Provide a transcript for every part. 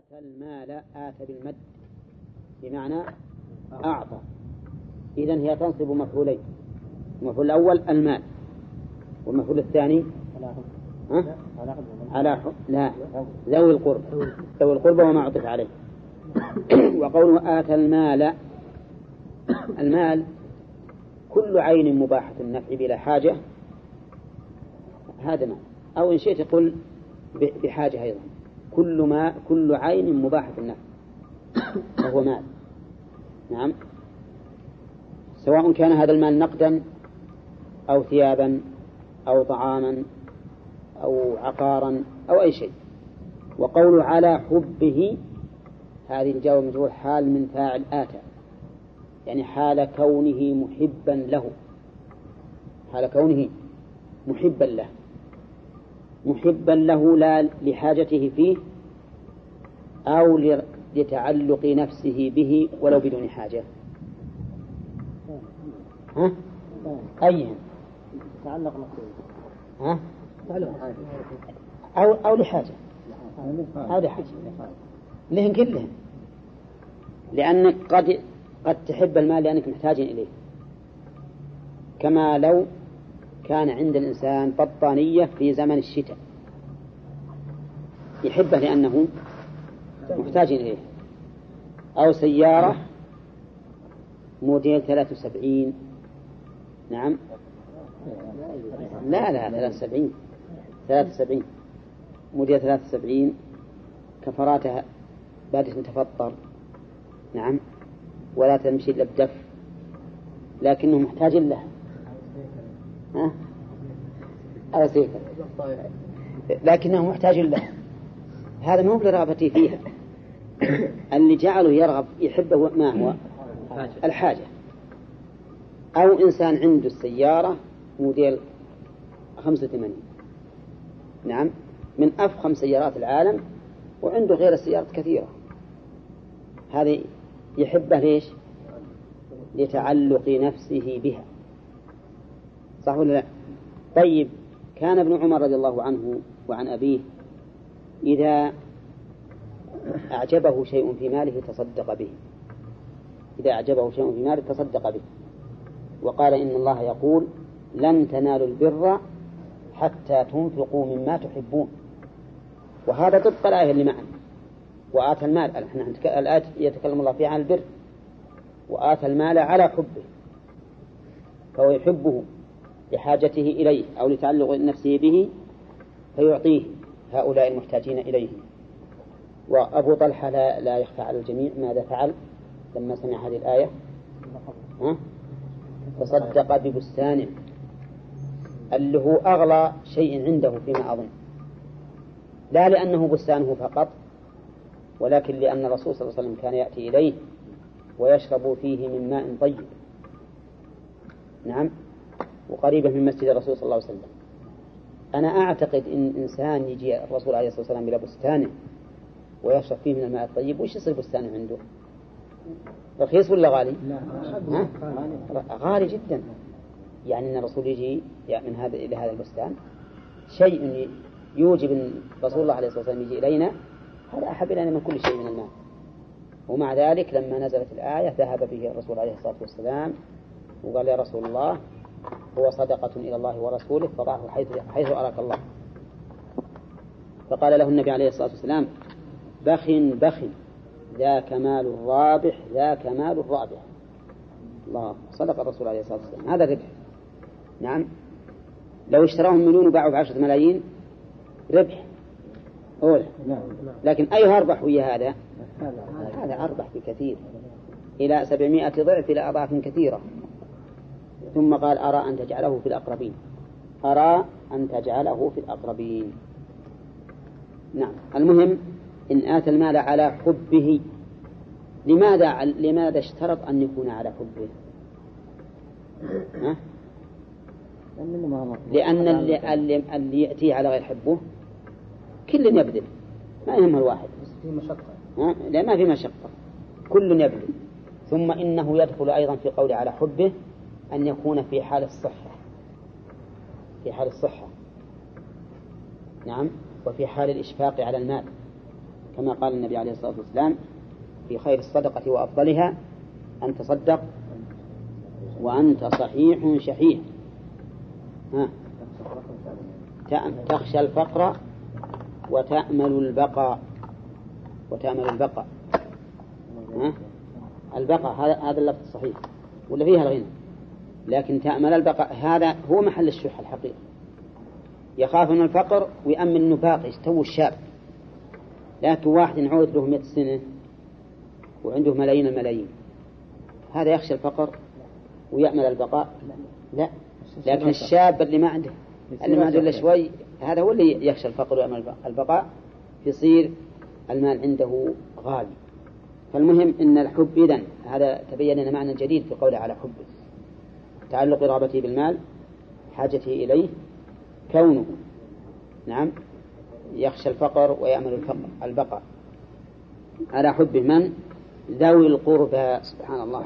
آتى المال آتى بالمد. بمعنى أعطى. إذا هي تنصب مفعولين. المفعول الأول المال. والمفعول الثاني ها؟ على حب لا. ذوي القرب ذوي القرب وما عطف عليه. وقوله آتى المال. المال كل عين مباحة النفع بلا حاجة. هذا مال أو إن شئت قل بحاجة أيضا. كل ما كل عين مباحة النفع فهو مال. نعم. سواء كان هذا المال نقدا أو ثيابا أو طعاما أو عقارا أو أي شيء. وقول على حبه هذه الجواب مجهول حال من فاعل آتى. يعني حال كونه محبا له. حال كونه محبا له. محبا له لا لحاجته فيه أو لتعلق نفسه به ولو بدون حاجة. ها؟ أيهم تعلق نفسه. ها؟ أو أو لحاجة. أو لحاجة لهن كلهم لأنك قد قد تحب المال لأنك محتاج إليه. كما لو كان عند الإنسان بطانية في زمن الشتاء. يحبه لأنه محتاج إليه. أو سيارة موديل 73 نعم. لا لا 73 73 موديل 73 كفراتها بادت تفطر نعم. ولا تمشي إلا بدف لكنه محتاج له. ها؟ أو سيكل لكنه محتاج له. هذا مو برغبتي فيها. اللي جعله يرغب يحبه ما هو؟ الحاجة. أو إنسان عنده السيارة موديل 85 نعم. من أفخم سيارات العالم وعنده غير السيارات كثيرة. هذه يحبه ليش؟ لتعلق نفسه بها. صح ولا لا؟ طيب. كان ابن عمر رضي الله عنه وعن أبيه إذا أعجبه شيء في ماله تصدق به. إذا أعجبه شيء في ماله تصدق به. وقال إن الله يقول لن تنالوا البر حتى تنفقوا مما تحبون. وهذا طبق الآية اللي معنا. وآتى المال. نحن الآية يتكلم الله فيها عن البر. وآتى المال على حبه. فهو يحبه لحاجته إليه أو لتعلق نفسه به فيعطيه هؤلاء المحتاجين إليه. وأبو طلحة لا, لا يخفى على الجميع ماذا فعل لما سمع هذه الآية؟ ها؟ تصدق ببستان اللي هو أغلى شيء عنده فيما أظن. لا لأنه بستانه فقط ولكن لأن الرسول صلى الله عليه وسلم كان يأتي إليه ويشرب فيه من ماء طيب. نعم. وقريبة من مسجد الرسول صلى الله عليه وسلم. أنا أعتقد إن إنسان يجي الرسول عليه الصلاة والسلام إلى بستانه ويشرب فيه من الماء الطيب وش يصير بستانه عنده؟ رخيص ولا غالي؟ لا غالي. جدا. يعني أن الرسول يجي من هذا إلى هذا البستان شيء يوجب أن رسول الله عليه الصلاة والسلام يجي إلينا هذا أحب إلينا من كل شيء من المال ومع ذلك لما نزلت الآية ذهب به الرسول عليه الصلاة والسلام وقال يا رسول الله هو صدقة إلى الله ورسوله فضعه حيث, حيث أراك الله. فقال له النبي عليه الصلاة والسلام بخ بخ. ذاك مال الرابح ذاك مال الرابح. الله صدق الرسول عليه الصلاة والسلام. هذا ربح نعم. لو اشتراهم مليون وباعوا بعشرة ملايين ربح. أولى لكن أي أربح ويا هذا؟ هذا أربح بكثير. إلى سبعمائة ضعف إلى أضعاف كثيرة. ثم قال أرى أن تجعله في الأقربين. أرى أن تجعله في الأقربين. نعم. المهم إن آتى المال على حبه لماذا لماذا اشترط أن يكون على حبه؟ ها؟ لأن اللي, اللي, اللي يأتيه على غير حبه كل يبذل ما يهمه الواحد. في مشقة؟ لا ما في مشقة. كل يبذل. ثم إنه يدخل أيضا في قول على حبه أن يكون في حال الصحة. في حال الصحة. نعم وفي حال الإشفاق على المال. كما قال النبي عليه الصلاة والسلام في خير الصدقة وأفضلها أن تصدق وأنت صحيح شحيح. ها. تخشى الفقر وتأمل البقاء. وتأمل البقاء. ها؟ البقاء هذا هذا اللفظ الصحيح ولا فيها الغنى؟ لكن تأمل البقاء هذا هو محل الشح الحقيقي. يخاف من الفقر ويأمن باقي يستوي الشاب. لكن واحد يعود له مئة سنة وعنده ملايين الملايين. هذا يخشى الفقر ويأمل البقاء. لا لكن الشاب اللي ما عنده اللي ما عنده إلا شوي هذا هو اللي يخشى الفقر ويأمل البقاء. يصير المال عنده غالي. فالمهم أن الحب إذن هذا تبين لنا معنى جديد في قوله على حبه تعلق رغبته بالمال حاجته إليه كونه. نعم. يخشى الفقر ويأمل الفقر البقاء على حب من؟ ذوي القربى سبحان الله.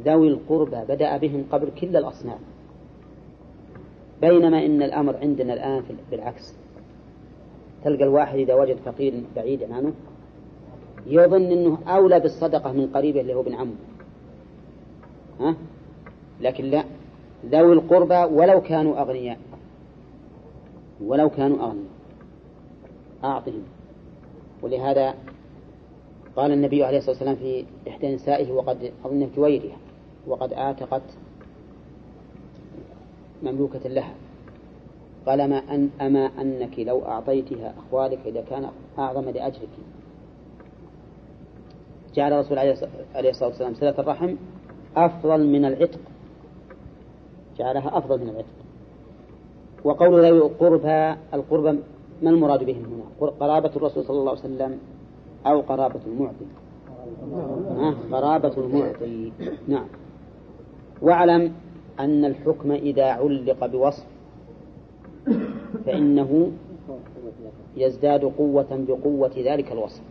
ذوي القربى بدأ بهم قبل كل الأصناف بينما إن الأمر عندنا الآن بالعكس تلقى الواحد إذا وجد فقير بعيد عنه يظن أنه أولى بالصدقة من قريبه اللي هو ابن عمه. ها؟ لكن لا. ذوي القربى ولو كانوا أغنياء. ولو كانوا أغنياء. أعطهم. ولهذا قال النبي عليه الصلاة والسلام في إحدى نسائه وقد أظن جويرها وقد آتقت مملوكة لها. قال ما أن أما أنك لو أعطيتها أخوالك إذا كان أعظم لأجرك جعل الرسول عليه الصلاة والسلام صلة الرحم أفضل من العتق. جعلها أفضل من العتق. وقول ذوي القربى القربى ما المراد بهم هنا؟ قرابة الرسول صلى الله عليه وسلم أو قرابة المعطي. آه قرابة المعطي. نعم. واعلم أن الحكم إذا علق بوصف فإنه يزداد قوة بقوة ذلك الوصف.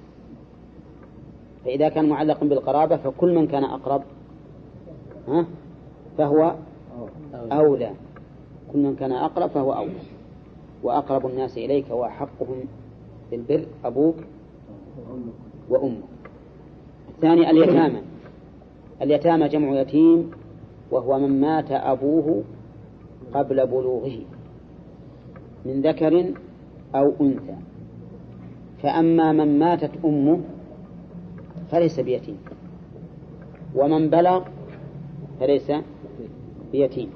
فإذا كان معلقا بالقرابة فكل من كان أقرب ها؟ فهو أولى. كل من كان أقرب فهو أولى. وأقرب الناس إليك وأحقهم بالبر أبوك وأمك. الثاني اليتامى. اليتامى جمع يتيم وهو من مات أبوه قبل بلوغه من ذكر أو أنثى. فأما من ماتت أمه فليس بيتيم ومن بلغ فليس بيتيم.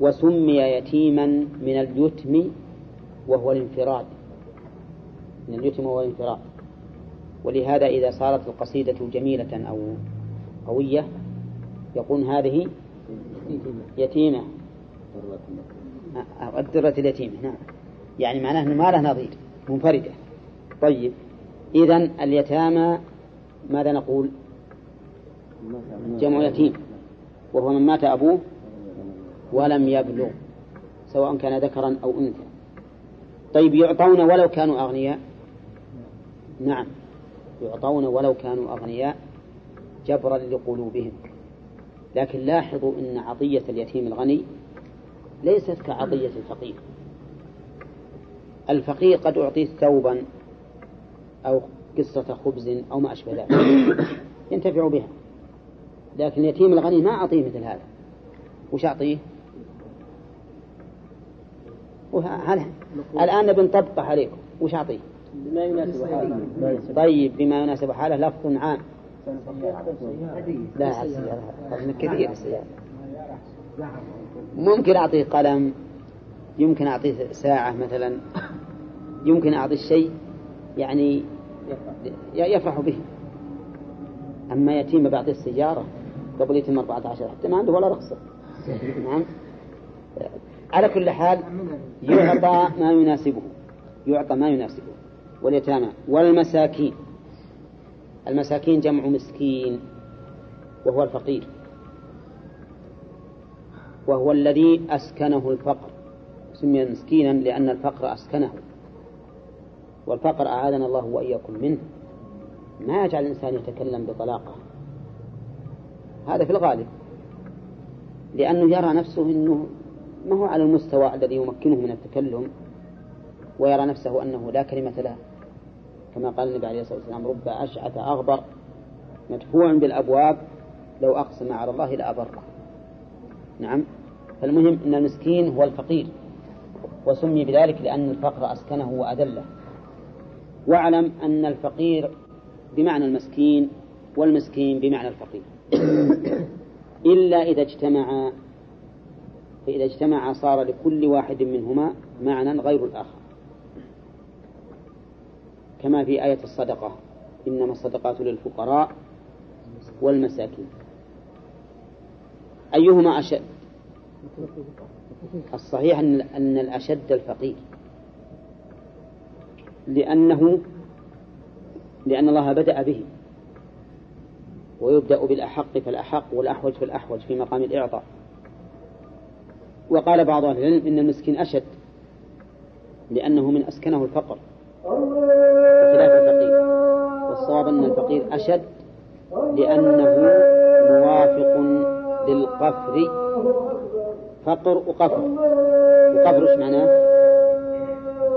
وسمي يتيما من اليتم وهو الانفراد من اليتم وهو الانفراد. ولهذا إذا صارت القصيدة جميلة أو قوية يقول هذه يتيمة. الدرة اليتيمة نعم. يعني معناه أنه ما له نظير منفردة. طيب إذا اليتامى ماذا نقول؟ جمع يتيم. وهو من مات أبوه ولم يبلغ سواء كان ذكرا أو أنثى. طيب يعطون ولو كانوا أغنياء. نعم يعطون ولو كانوا أغنياء جبرا لقلوبهم. لكن لاحظوا أن عطية اليتيم الغني ليست كعطية الفقير. الفقير قد أعطيه ثوبا أو قصة خبز أو ما أشبه ذلك. ينتفع بها. لكن اليتيم الغني ما أعطيه مثل هذا. وش أعطيه؟ وهل الآن بنطبق عليكم. وش أعطيه؟ بما يناسب حاله. طيب بما يناسب حاله لفظ عام. لا السيارة كثير السيارة ممكن أعطيه قلم. يمكن أعطيه ساعة مثلا. يمكن أعطيه شيء يعني يفرح. به. أما يتيم بعطيه السيارة قبل يتم 14 حتى ما عنده ولا رخصة. نعم. على كل حال يعطى ما يناسبه يعطى ما يناسبه. واليتامى والمساكين. المساكين جمع مسكين وهو الفقير. وهو الذي أسكنه الفقر. سمي مسكينا لأن الفقر أسكنه. والفقر أعاذنا الله وإياكم منه. ما يجعل الإنسان يتكلم بطلاقة. هذا في الغالب. لأنه يرى نفسه أنه ما هو على المستوى الذي يمكنه من التكلم ويرى نفسه أنه لا كلمة له؟ كما قال النبي عليه الصلاة والسلام رب أشعث أغبر مدفوع بالأبواب لو أقسم على الله لأبره. نعم. فالمهم أن المسكين هو الفقير وسمي بذلك لأن الفقر أسكنه وأذله. واعلم أن الفقير بمعنى المسكين والمسكين بمعنى الفقير. إلا إذا اجتمعا فإذا اجتمعا صار لكل واحد منهما معنى غير الآخر. كما في آية الصدقة إنما الصدقات للفقراء والمساكين. أيهما أشد؟ الصحيح أن أن الأشد الفقير. لأنه لأن الله بدأ به. ويبدأ بالأحق فالأحق والأحوج فالأحوج في مقام الإعطاء. وقال بعض أهل العلم إن المسكين أشد لأنه من أسكنه الفقر بخلاف الفقير. والصواب أن الفقير أشد لأنه موافق للقفر. فقر وقفر. وقفر إيش معناه؟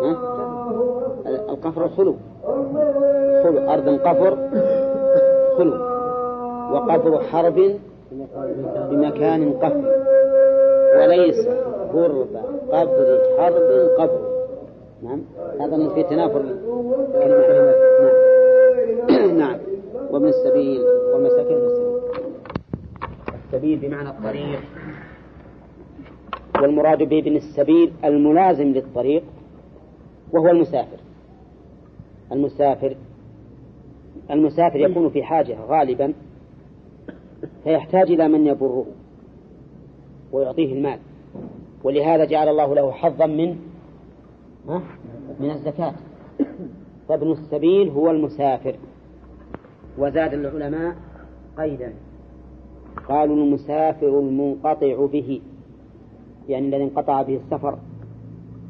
ها؟ القفر الخلو. خلو. أرض قفر خلو. وقفر حرب بمكان قفر. وليس قرب قبر حرب قبر نعم هذا في تنافر نعم نعم. ومن السبيل والمساكين في السبيل. السبيل بمعنى الطريق. والمراد به ابن السبيل الملازم للطريق وهو المسافر. المسافر المسافر يكون في حاجة غالبا فيحتاج إلى من يبره ويعطيه المال. ولهذا جعل الله له حظا من من الزكاة. فابن السبيل هو المسافر. وزاد العلماء قيدا. قالوا المسافر المنقطع به يعني الذي انقطع به السفر.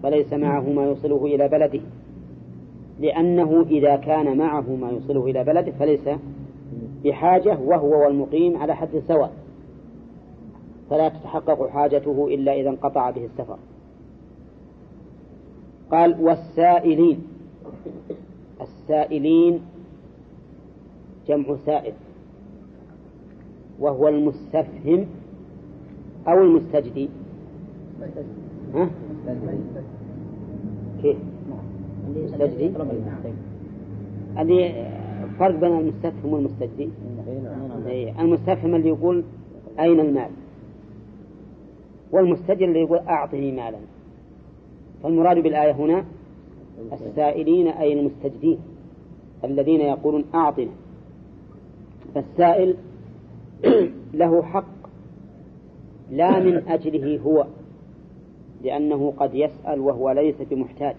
فليس معه ما يوصله إلى بلده. لأنه إذا كان معه ما يوصله إلى بلده فليس بحاجة وهو والمقيم على حد سواء فلا تتحقق حاجته إلا إذا انقطع به السفر. قال والسائلين. السائلين جمع سائل. وهو المستفهم أو المستجدي. ها؟ كيف؟ المستجدي؟ اللي فرق بين المستفهم والمستجدي. إيه، المستفهم اللي يقول أين المال؟ والمستجد اللي يقول أعطني مالا. فالمراد بالآية هنا السائلين أي المستجدين الذين يقولون أعطنا. فالسائل له حق لا من أجله هو لأنه قد يسأل وهو ليس بمحتاج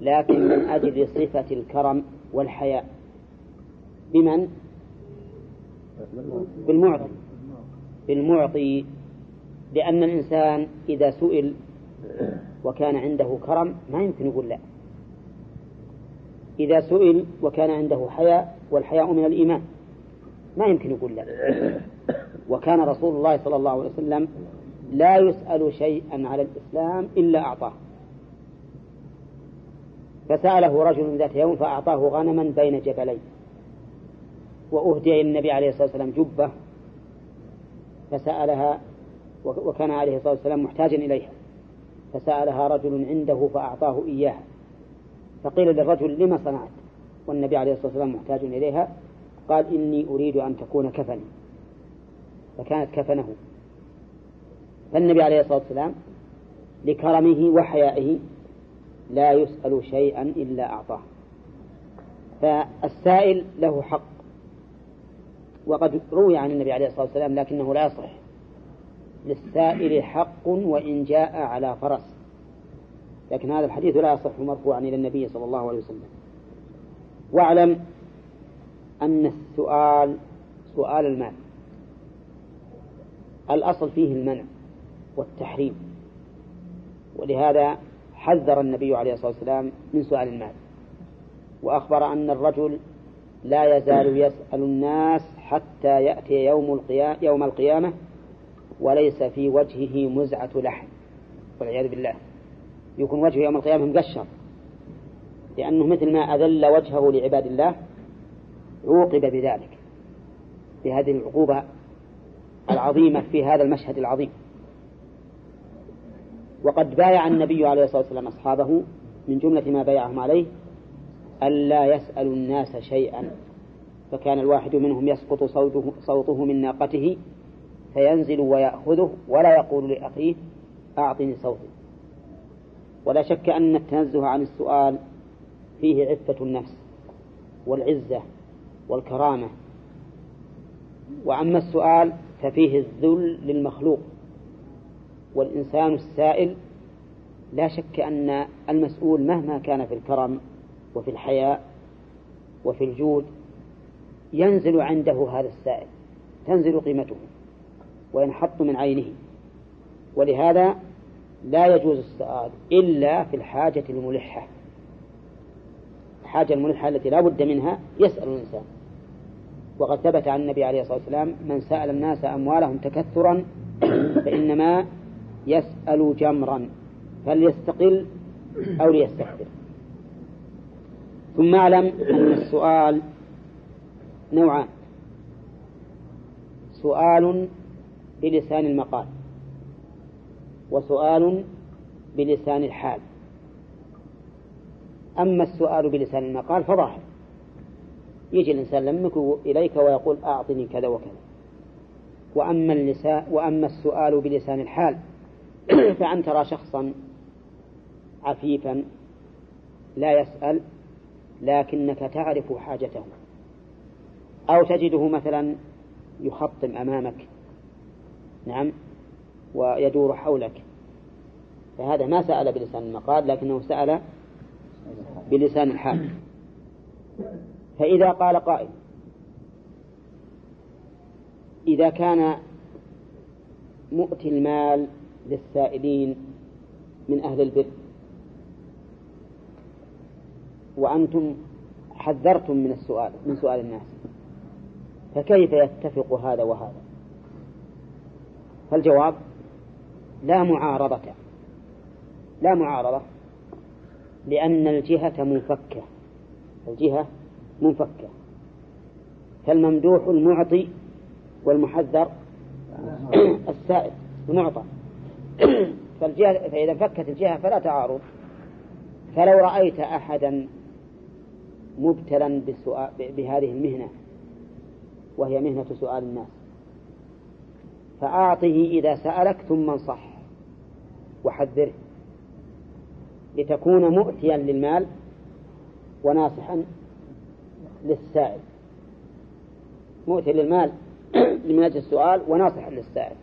لكن من أجل صفة الكرم والحياء. بمن؟ بالمعطي. بالمعطي لأن الإنسان إذا سئل وكان عنده كرم ما يمكن يقول لا. إذا سئل وكان عنده حياء والحياء من الإيمان ما يمكن يقول لا. وكان رسول الله صلى الله عليه وسلم لا يسأل شيئا على الإسلام إلا أعطاه. فسأله رجل ذات يوم فأعطاه غنما بين جبلين. وأهدي النبي عليه الصلاة والسلام جبة. فسألها وكان عليه الصلاة والسلام محتاجا إليها. فسألها رجل عنده فأعطاه إياها. فقيل للرجل لما صنعت؟ والنبي عليه الصلاة والسلام محتاج إليها. قال إني أريد أن تكون كفني. فكانت كفنه. فالنبي عليه الصلاة والسلام لكرمه وحيائه لا يسأل شيئا إلا أعطاه. فالسائل له حق. وقد روي عن النبي عليه الصلاة والسلام لكنه لا يصح. للسائل حق وإن جاء على فرس. لكن هذا الحديث لا يصح مرفوعا إلى النبي صلى الله عليه وسلم. واعلم أن السؤال سؤال المال. الأصل فيه المنع والتحريم. ولهذا حذر النبي عليه الصلاة والسلام من سؤال المال. وأخبر أن الرجل لا يزال يسأل الناس حتى يأتي يوم القيامة, يوم القيامة وليس في وجهه مزعة لحم والعياذ بالله. يكون وجهه يوم القيامة مقشر لأنه مثل ما أذل وجهه لعباد الله عوقب بذلك بهذه العقوبة العظيمة في هذا المشهد العظيم. وقد بايع النبي عليه الصلاة والسلام أصحابه من جملة ما بايعهم عليه ألا يسألوا الناس شيئا فكان الواحد منهم يسقط صوته, صوته من ناقته فينزل ويأخذه ولا يقول لأخيه أعطني صوتي. ولا شك أن التنزه عن السؤال فيه عفة النفس والعزة والكرامة. وأما السؤال ففيه الذل للمخلوق. والإنسان السائل لا شك أن المسؤول مهما كان في الكرم وفي الحياء وفي الجود ينزل عنده هذا السائل تنزل قيمته. وينحط من عينه. ولهذا لا يجوز السؤال إلا في الحاجة الملحة. الحاجة الملحة التي لا بد منها يسأل الإنسان. وقد ثبت عن النبي عليه الصلاة والسلام من سأل الناس أموالهم تكثرا فإنما يسأل جمرا فليستقل أو ليستكثر. ثم أعلم أن السؤال نوعان. سؤال بلسان المقال وسؤال بلسان الحال. أما السؤال بلسان المقال فظاهر. يجي الإنسان لمك إليك ويقول أعطني كذا وكذا. وأما, اللسان وأما السؤال بلسان الحال فأن ترى شخصا عفيفا لا يسأل لكنك تعرف حاجته. أو تجده مثلا يخطم أمامك. نعم ويدور حولك. فهذا ما سأل بلسان المقال لكنه سأل بلسان الحال. فإذا قال قائل إذا كان مؤتي المال للسائلين من أهل البر وأنتم حذرتم من السؤال من سؤال الناس فكيف يتفق هذا وهذا؟ فالجواب لا معارضة. لا معارضة. لأن الجهة منفكة. الجهة منفكة. فالممدوح المعطي والمحذر السائل المعطى. فالجهة فإذا فكت الجهة فلا تعارض. فلو رأيت أحدا مبتلا بهذه المهنة وهي مهنة سؤال الناس. فأعطه إذا سألك ثم انصح. وحذره. لتكون مؤتيا للمال وناصحا للسائل. مؤتي للمال من أجل السؤال وناصحا للسائل.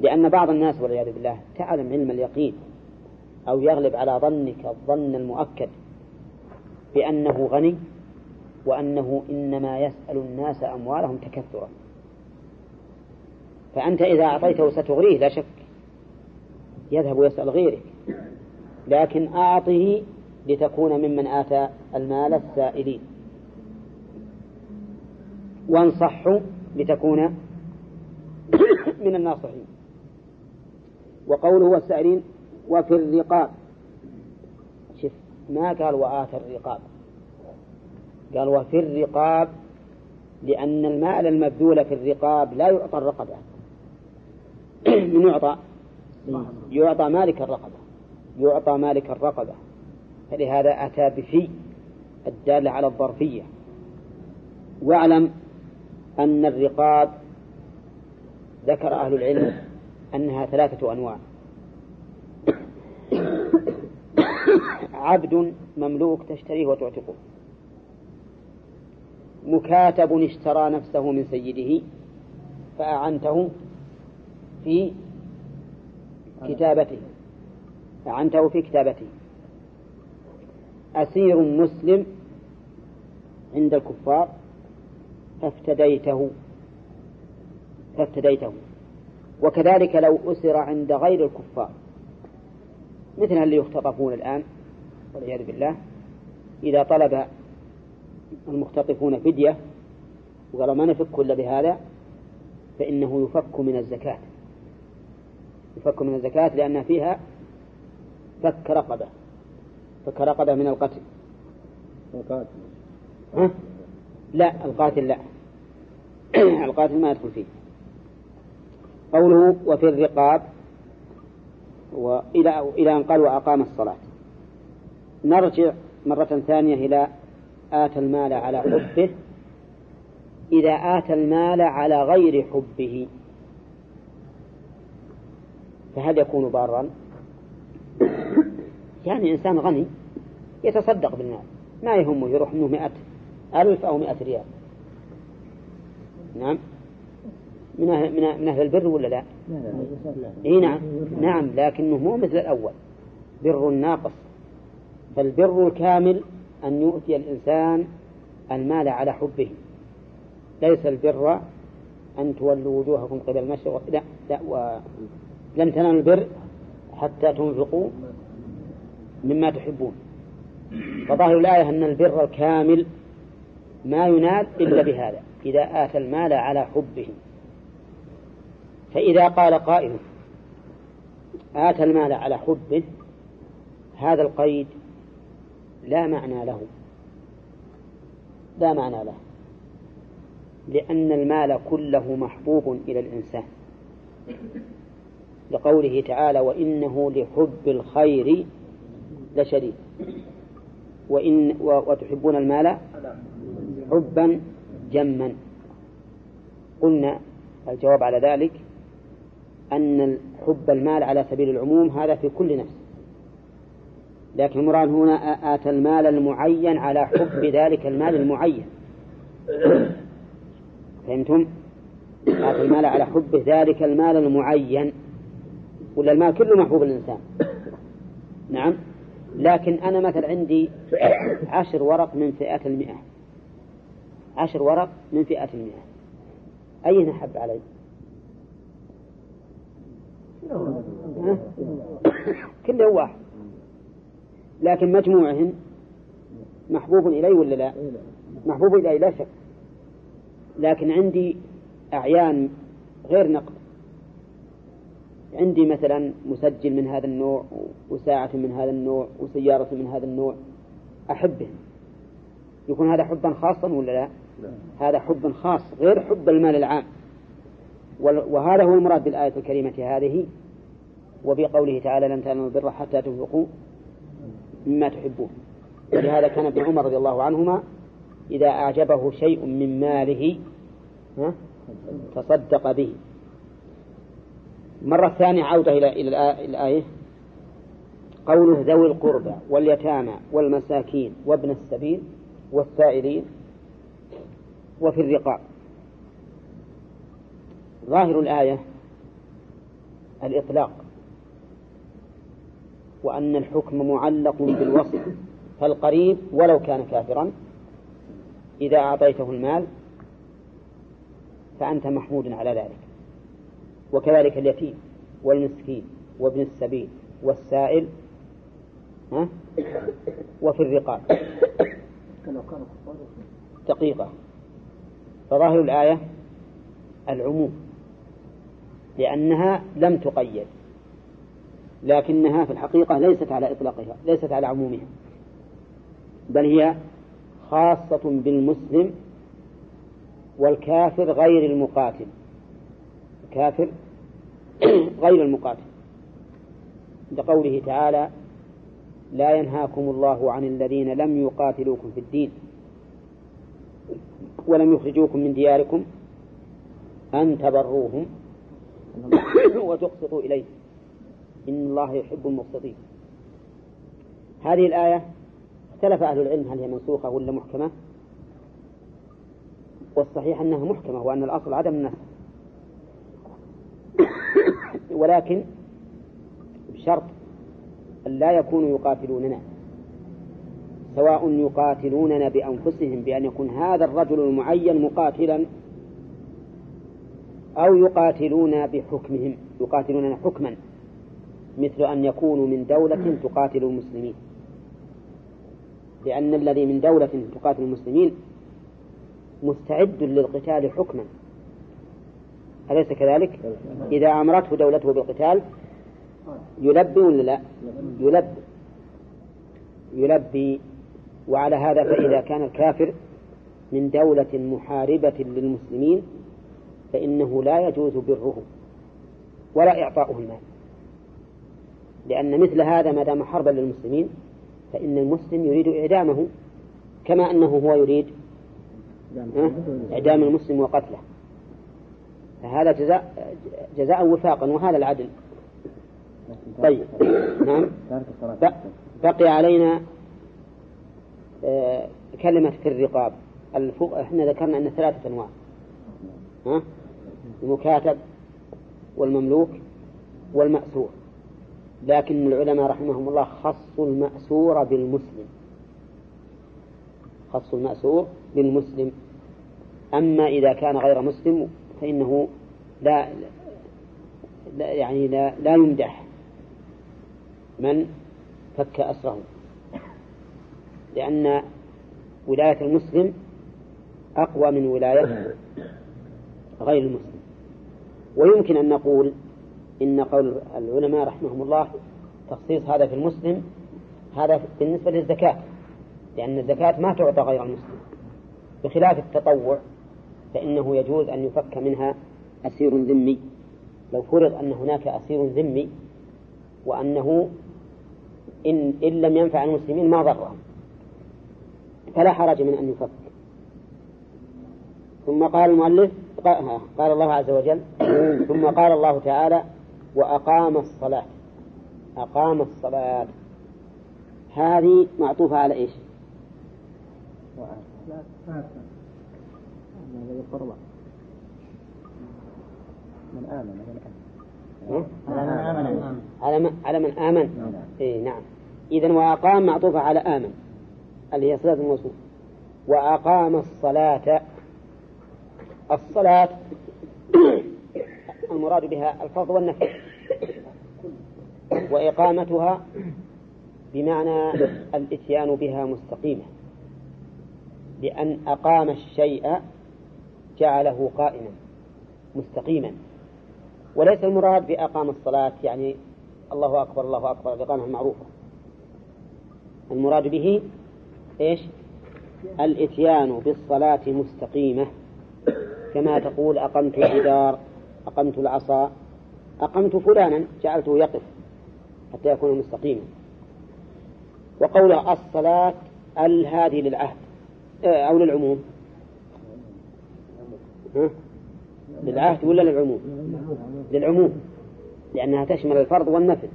لأن بعض الناس والعياذ بالله تعلم علم اليقين أو يغلب على ظنك الظن المؤكد بأنه غني وأنه إنما يسأل الناس أموالهم تكثرا. فأنت إذا أعطيته ستغريه لا شك. يذهب ويسأل غيرك. لكن أعطه لتكون ممن آتى المال السائلين. وانصحوا لتكون من الناصحين. وقوله والسائلين وفي الرقاب. شف ما قال وآتى الرقاب. قال وفي الرقاب لأن المال المبذول في الرقاب لا يعطى الرقبة. من يعطى يعطى مالك الرقبة. يعطى مالك الرقبة. فلهذا أتى بفي الدالة على الظرفية. واعلم أن الرقاب ذكر أهل العلم أنها ثلاثة أنواع. عبد مملوك تشتريه وتعتقه. مكاتب اشترى نفسه من سيده فأعنته في كتابته أعنته في كتابته. أسير مسلم عند الكفار فافتديته فافتديته. وكذلك لو أسر عند غير الكفار مثل اللي يختطفون الآن والعياذ بالله إذا طلب المختطفون فدية وقالوا ما نفك إلا بهذا فإنه يفك من الزكاة. يفك من الزكاة لأن فيها فك رقبة فك رقبة من القتل. القاتل. ها؟ لا القاتل لا. القاتل ما يدخل فيه. قوله وفي الرقاب وإلى إلى أن قال وأقام الصلاة. نرجع مرة ثانية إلى آتى المال على حبه. إذا آتى المال على غير حبه فهل يكون بارا؟ يعني إنسان غني يتصدق بالمال ما يهمه يروح منه مئة ألف أو مئة ريال. نعم. من أهل, من أهل البر ولا لا؟ إيه نعم. نعم لكنه مو مثل الأول. بر ناقص. فالبر الكامل أن يؤتي الإنسان المال على حبه. ليس البر أن تولوا وجوهكم قبل المشرق لا لا ولن تنالوا البر حتى تنفقوا مما تحبون. فظاهر الآية أن البر الكامل ما ينال إلا بهذا إذا آتى المال على حبه. فإذا قال قائل آتى المال على حبه هذا القيد لا معنى له. لا معنى له. لأن المال كله محبوب إلى الإنسان. لقوله تعالى وإنه لحب الخير لشديد. وإن وتحبون المال حبا جما. قلنا الجواب على ذلك أن حب المال على سبيل العموم هذا في كل نفس. لكن المراد هنا آتى المال المعين على حب ذلك المال المعين. فهمتم؟ آتى المال على حب ذلك المال المعين. ولا المال كله محبوب الإنسان نعم. لكن أنا مثلا عندي عشر ورق من فئة المئة. عشر ورق من فئة المئة. أين أحب علي؟ كله واحد. لكن مجموعهم محبوب إلي ولا لا؟ محبوب إلي لا شك. لكن عندي أعيان غير نقد. عندي مثلا مسجل من هذا النوع وساعة من هذا النوع وسيارة من هذا النوع أحبه يكون هذا حبا خاصا ولا لا؟ هذا حب خاص غير حب المال العام. وهذا هو المراد بالآية الكريمة هذه وبقوله تعالى لن تنالوا البر حتى تنفقوا مما تحبون. ولهذا كان ابن عمر رضي الله عنهما إذا أعجبه شيء من ماله تصدق به. مرة ثانية عودة إلى إلى الآية قوله ذوي القربى واليتامى والمساكين وابن السبيل والسائلين وفي الرقاب. ظاهر الآية الإطلاق. وأن الحكم معلق بالوصف فالقريب ولو كان كافرا. إذا أعطيته المال فأنت محمود على ذلك. وكذلك اليتيم والمسكين وابن السبيل والسائل ها؟ وفي الرقاب. دقيقة. فظاهر الآية العموم لأنها لم تقيد لكنها في الحقيقة ليست على إطلاقها ليست على عمومها بل هي خاصة بالمسلم والكافر غير المقاتل. الكافر غير المقاتل. لقوله تعالى لا ينهاكم الله عن الذين لم يقاتلوكم في الدين ولم يخرجوكم من دياركم أن تبروهم وتقسطوا إليه إن الله يحب المقسطين. هذه الآية اختلف أهل العلم هل هي منسوخة ولا محكمة. والصحيح أنها محكمة وأن الأصل عدم النسخ. ولكن بشرط أن لا يكونوا يقاتلوننا سواء يقاتلوننا بأنفسهم بأن يكون هذا الرجل المعين مقاتلا أو يقاتلون بحكمهم يقاتلوننا حكما مثل أن يكونوا من دولة تقاتل المسلمين. لأن الذي من دولة تقاتل المسلمين مستعد للقتال حكما. أليس كذلك؟ إذا أمرته دولته بالقتال يلبي ولا لا؟ يلبي. يلبي. وعلى هذا فإذا كان الكافر من دولة محاربة للمسلمين فإنه لا يجوز بره ولا إعطاؤه المال. لأن مثل هذا ما دام حربا للمسلمين فإن المسلم يريد إعدامه كما أنه هو يريد إعدام المسلم وقتله. فهذا جزاء جزاء وفاقا وهذا العدل. طيب. نعم. بقي علينا آه، كلمة في الرقاب. الفوق إحنا ذكرنا أن ثلاثة أنواع. ها؟ المكاتب والمملوك والمأسور. لكن العلماء رحمهم الله خصوا المأسور بالمسلم. خصوا المأسور بالمسلم. أما إذا كان غير مسلم فإنه لا, لا يعني لا, لا يمدح من فك أسره. لأن ولاية المسلم أقوى من ولاية غير المسلم. ويمكن أن نقول إن قول العلماء رحمهم الله تخصيص هذا في المسلم هذا بالنسبة للزكاة لأن الزكاة ما تعطى غير المسلم بخلاف التطوع. فإنه يجوز أن يفك منها أسير ذمي. لو فرض أن هناك أسير ذمي وأنه إن, إن لم ينفع المسلمين ما ضرهم فلا حرج من أن يفك. ثم قال المؤلف قال الله عز وجل ثم قال الله تعالى وأقام الصلاة. أقام الصلاة. هذه معطوفة على إيش؟ من آمن على من على من آمن. نعم. إيه نعم. إذا وأقام معطوفة على آمن. اللي هي صلاة الموصول. وأقام الصلاة. الصلاة المراد بها الفرض والنفل وإقامتها بمعنى الإتيان بها مستقيمة. لأن أقام الشيء جعله قائما مستقيما. وليس المراد بأقام الصلاة يعني الله أكبر الله أكبر بقامة المعروفة المراد به إيش؟ الإتيان بالصلاة مستقيمة. كما تقول أقمت الجدار أقمت العصا أقمت فلانا جعلته يقف حتى يكون مستقيما. وقول الصلاة ال هذه للعهد آه، أو للعموم. ها؟ للعهد ولا للعموم؟ للعموم لأنها تشمل الفرض والنفل.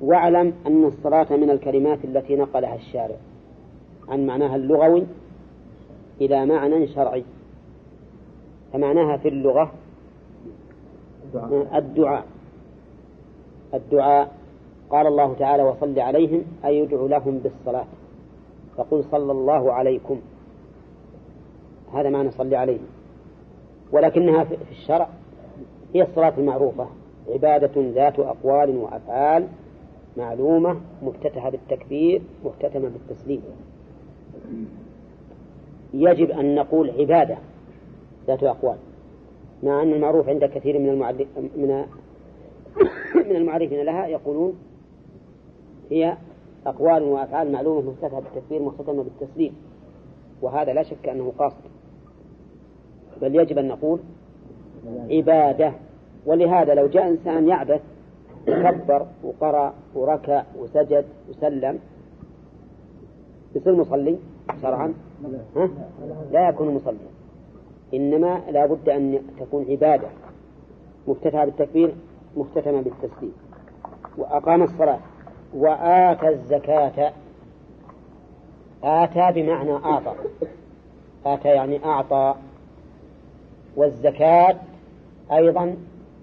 واعلم أن الصلاة من الكلمات التي نقلها الشارع. عن معناها اللغوي إلى معنى شرعي. فمعناها في اللغة الدعاء. الدعاء. قال الله تعالى وصل عليهم أي يدعو لهم بالصلاة. فقل صلى الله عليكم. هذا معنى صل عليهم ولكنها في الشرع هي الصلاة المعروفة. عبادة ذات أقوال وأفعال معلومة مفتتحة بالتكبير مختتمة بالتسليم. يجب أن نقول عبادة ذات أقوال مع أن المعروف عند كثير من المعرف من من المعرفين لها يقولون هي أقوال وأفعال معلومة مفتتحة بالتكبير مختتمة بالتسليم. وهذا لا شك أنه قاصد. بل يجب أن نقول عبادة. ولهذا لو جاء إنسان يعبث كبر وقرأ وركع وسجد وسلم يصير مصلي شرعا؟ ها؟ لا يكون مصليا. إنما لا بد أن تكون عبادة. مفتتحة بالتكبير مختتمة بالتسليم. وأقام الصلاة وآتى الزكاة. آتى بمعنى أعطى آتى يعني أعطى. والزكاة أيضا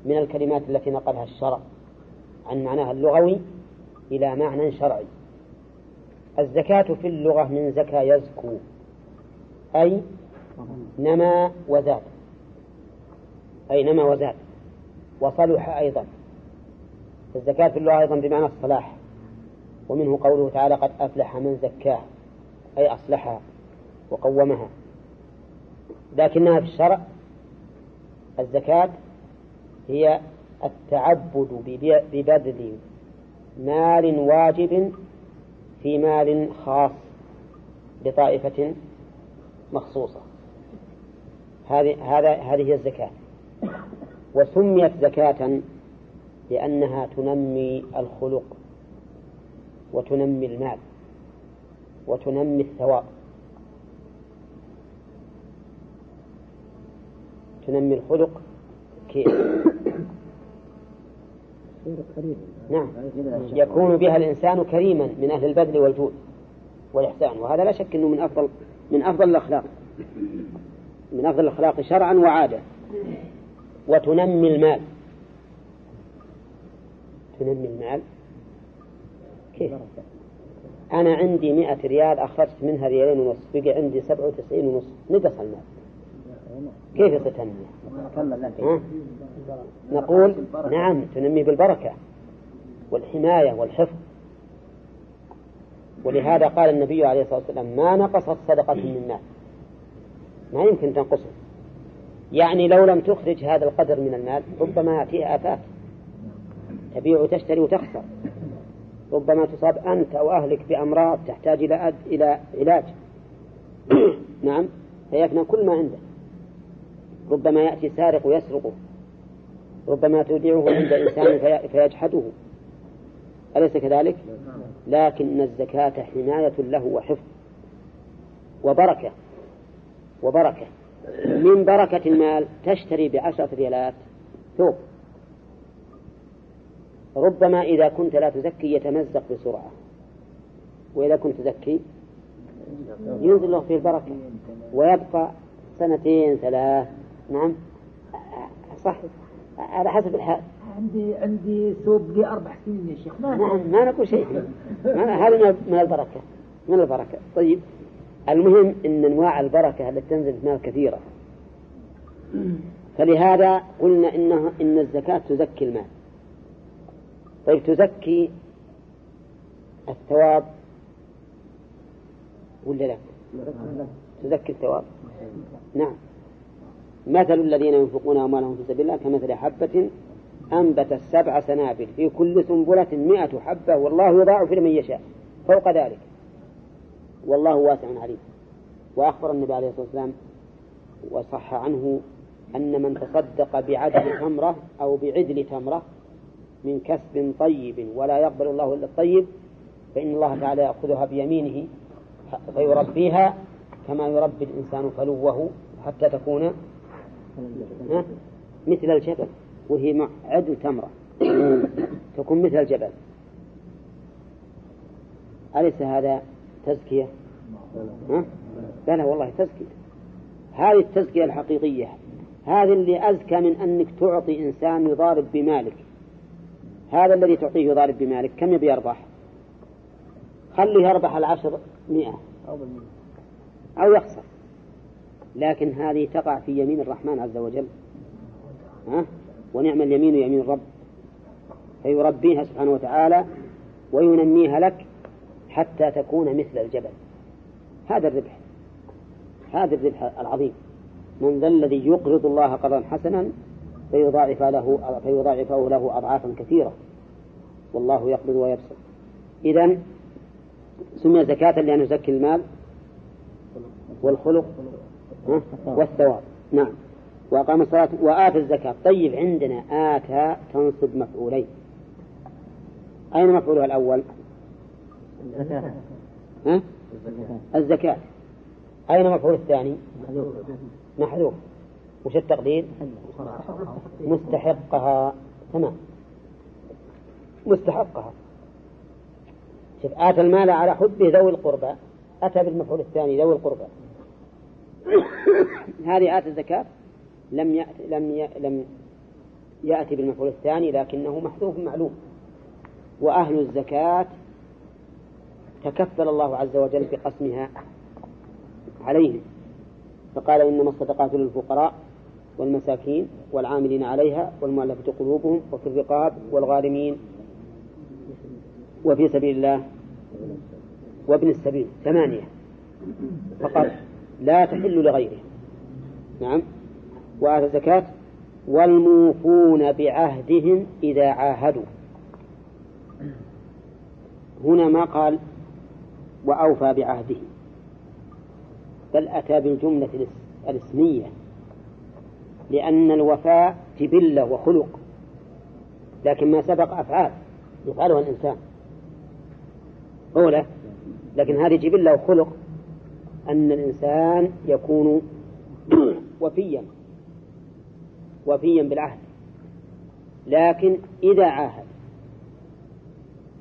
من الكلمات التي نقلها الشرع عن معناها اللغوي إلى معنى شرعي. الزكاة في اللغة من زكى يزكو أي نما وزاد أي نما وزاد وصلح أيضا. الزكاة في اللغة أيضا بمعنى الصلاح ومنه قوله تعالى قد أفلح من زكاه أي أصلحها وقومها. لكنها في الشرع الزكاة هي التعبد ببذل مال واجب في مال خاص لطائفة مخصوصة. هذه هذه هي الزكاة. وسميت زكاة لأنها تنمي الخلق وتنمي المال وتنمي الثواب. تنمي الخلق. كيف نعم. يكون بها الإنسان كريما من أهل البذل والجود والإحسان. وهذا لا شك أنه من أفضل من أفضل الأخلاق. من أفضل الأخلاق شرعا وعادة وتنمي المال. تنمي المال. كيف؟ أنا عندي مئة ريال أخرجت منها ريالين ونص بقي عندي سبعة وتسعين ونص نقص المال. كيف يصير تنمية نقول نعم تنمي بالبركة والحماية والحفظ. ولهذا قال النبي عليه الصلاة والسلام ما نقصت صدقة من مال ما يمكن تنقصه يعني لو لم تخرج هذا القدر من المال ربما يأتيها آفات. تبيع وتشتري وتخسر. ربما تصاب أنت وأهلك بأمراض تحتاج إلى. إلى علاج. نعم فيفنى كل ما عنده. ربما يأتي سارق ويسرقه. ربما تودعه عند إنسان في... فيجحده. أليس كذلك؟ لكن الزكاة حماية له وحفظ. وبركة. وبركة. من بركة المال تشتري بعشرة ريالات ثوب. ربما إذا كنت لا تزكي يتمزق بسرعة. وإذا كنت تزكي ينزل له فيه البركة. ويبقى سنتين ثلاث. نعم. صح على حسب الحال. عندي عندي ثوب لي أربع سنين يا شيخ. ما نعم ما نقول شيء. هذا من البركة. من البركة. طيب المهم أن أنواع البركة التي تنزل في المال كثيرة. فلهذا قلنا إنه إن الزكاة تزكي المال. طيب تزكي الثواب ولا لا. تزكي الثواب. نعم. مثل الذين ينفقون أموالهم في سبيل الله كمثل حبة أنبت السبع سنابل في كل سنبلة مئة حبة والله يضاعف لمن يشاء. فوق ذلك. والله واسع عليم. وأخبر النبي عليه الصلاة والسلام وصح عنه أن من تصدق بعدل تمرة أو بعدل تمرة من كسب طيب ولا يقبل الله إلا الطيب فإن الله تعالى يأخذها بيمينه فيربيها كما يربي الإنسان فلوه حتى تكون مثل الجبل وهي مع عدل تمرة تكون مثل الجبل. أليس هذا تزكية؟ لا والله تزكية. هذه التزكية الحقيقية. هذه اللي أزكى من أنك تعطي إنسان يضارب بمالك. هذا الذي تعطيه يضارب بمالك كم يبي يربح؟ خليه يربح العشر مئة. أو يخسر. لكن هذه تقع في يمين الرحمن عز وجل. ها؟ ونعم اليمين يمين الرب فيربيها سبحانه وتعالى وينميها لك حتى تكون مثل الجبل. هذا الربح. هذا الربح العظيم. من ذا الذي يقرض الله قرضا حسنا فيضاعف له فيضاعفه له أضعافا كثيرة. والله يقبض ويبسط. إذا سمي زكاة لأنه يزكي المال والخلق والثواب نعم. وأقام الصلاة وآتى الزكاة. طيب عندنا آتى تنصب مفعولين. أين مفعولها الأول؟ الزكاة. ها؟ الزكاة. أين مفعول الثاني؟ محذوف. وش التقدير؟ مستحقها. تمام. مستحقها. شوف آتى المال على حبه ذوي القربى. أتى بالمفعول الثاني ذوي القربى. هذه آتى الزكاة لم يأتي لم ي... لم يأتي بالمفعول الثاني لكنه محذوف معلوم. وأهل الزكاة تكفل الله عز وجل بقسمها عليهم. فقال إنما الصدقات للفقراء والمساكين والعاملين عليها والمؤلفة قلوبهم وفي الرقاب والغارمين وفي سبيل الله وابن السبيل. ثمانية. فقط لا تحل لغيره. نعم. وآتى الزكاة. والموفون بعهدهم إذا عاهدوا. هنا ما قال وأوفى بعهده بل أتى بالجملة الإسمية. لأن الوفاء جبلة وخلق. لكن ما سبق أفعال. يفعلها الإنسان. أولى. لكن هذه جبلة وخلق. أن الإنسان يكون وفيا وفيا بالعهد. لكن إذا عاهد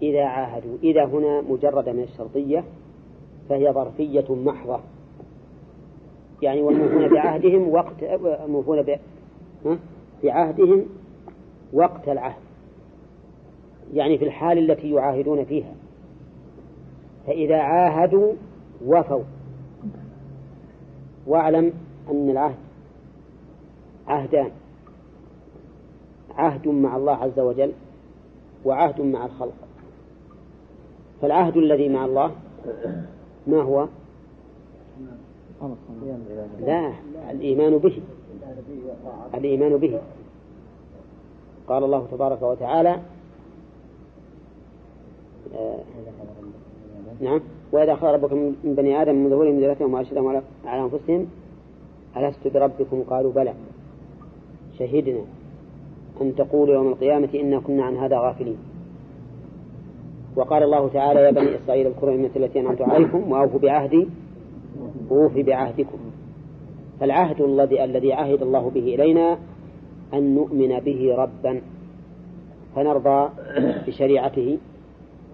إذا عاهدوا إذا هنا مجردة من الشرطية فهي ظرفية محضة. يعني والموفون بعهدهم وقت الموفون بعهدهم وقت العهد. يعني في الحال التي يعاهدون فيها. فإذا عاهدوا وفوا. واعلم أن العهد عهدان. عهد مع الله عز وجل وعهد مع الخلق. فالعهد الذي مع الله ما هو؟ لا الإيمان به. الإيمان به. قال الله تبارك وتعالى آه نعم. وإذا أخذ ربك من بني آدم من ظهورهم ذريتهم وأشهدهم على أنفسهم ألست بربكم؟ قالوا بلى. شهدنا أن تقولوا يوم القيامة إنا كنا عن هذا غافلين. وقال الله تعالى يا بني إسرائيل اذكروا نعمتي التي أنعمت عليكم وأوفوا بعهدي أوف بعهدكم. فالعهد الذي الذي عهد الله به إلينا أن نؤمن به ربا فنرضى بشريعته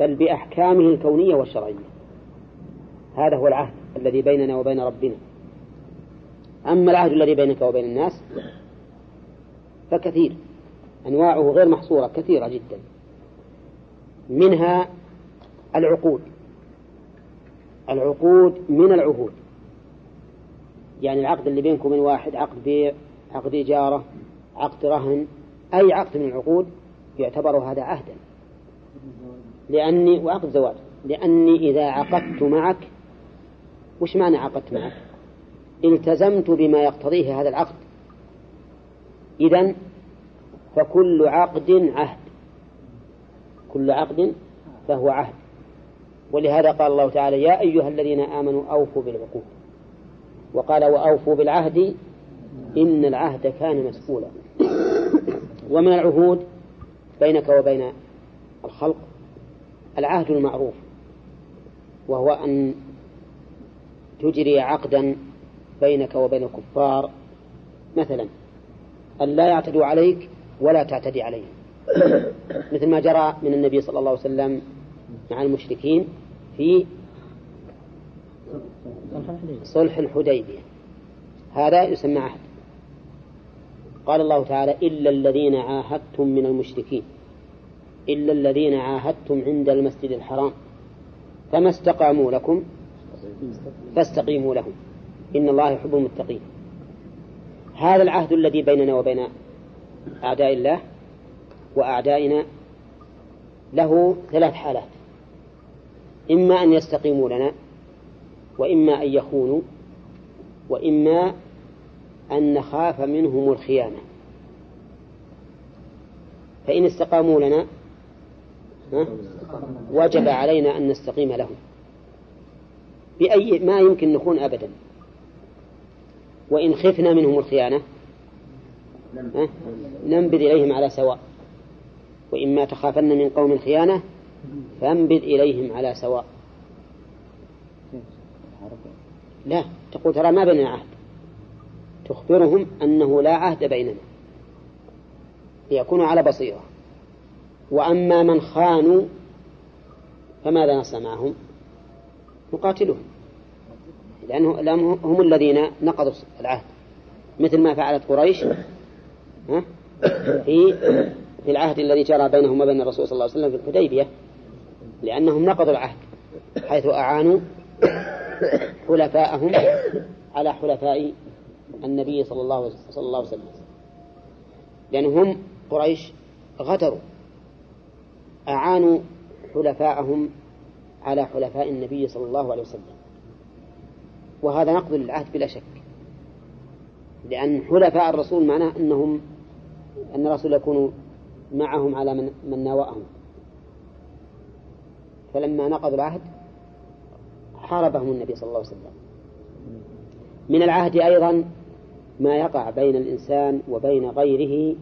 بل بأحكامه الكونية والشرعية. هذا هو العهد الذي بيننا وبين ربنا. أما العهد الذي بينك وبين الناس فكثير. أنواعه غير محصورة كثيرة جدا. منها العقود. العقود من العهود. يعني العقد اللي بينكم من واحد عقد بيع عقد إجارة عقد رهن أي عقد من العقود يعتبر هذا عهدا. لأني وعقد زواج لأني إذا عقدت معك وش معنى عقدت معك؟ التزمت بما يقتضيه هذا العقد. إذا فكل عقد عهد. كل عقد فهو عهد. ولهذا قال الله تعالى يا أيها الذين آمنوا أوفوا بالعقود. وقال وأوفوا بالعهد إن العهد كان مسؤولا. ومن العهود بينك وبين الخلق العهد المعروف وهو أن تجري عقدا بينك وبين الكفار. مثلا أن لا يعتدوا عليك ولا تعتدي عليهم. مثل ما جرى من النبي صلى الله عليه وسلم مع المشركين في صلح الحديبية. هذا يسمى عهد. قال الله تعالى إلا الذين عاهدتم من المشركين. إلا الذين عاهدتم عند المسجد الحرام. فما استقاموا لكم فاستقيموا لهم إن الله يحب المتقين. هذا العهد الذي بيننا وبين أعداء الله وأعدائنا له ثلاث حالات. إما أن يستقيموا لنا وإما أن يخونوا وإما أن نخاف منهم الخيانة. فإن استقاموا لنا وجب علينا أن نستقيم لهم. بأي ما يمكن نخون أبدا. وإن خفنا منهم الخيانة ننبذ. إليهم على سواء. وإما تخافن من قوم الخيانة فانبذ إليهم على سواء. لا تقول ترى ما بيننا عهد. تخبرهم أنه لا عهد بيننا. ليكونوا على بصيرة. وأما من خانوا فماذا نصنع معهم؟ نقاتلهم لأنه هم الذين نقضوا العهد. مثل ما فعلت قريش في في العهد الذي جرى بينهم وبين الرسول صلى الله عليه وسلم في الحديبية لأنهم نقضوا العهد حيث أعانوا حلفاءهم على حلفاء النبي صلى الله صلى الله عليه وسلم. لأنهم قريش غدروا أعانوا حلفاءهم على حلفاء النبي صلى الله عليه وسلم. وهذا نقض للعهد بلا شك. لأن حلفاء الرسول معناه أنهم أن الرسول يكون معهم على من, من ناوأهم فلما نقضوا العهد حاربهم النبي صلى الله عليه وسلم. من العهد أيضا ما يقع بين الإنسان وبين غيره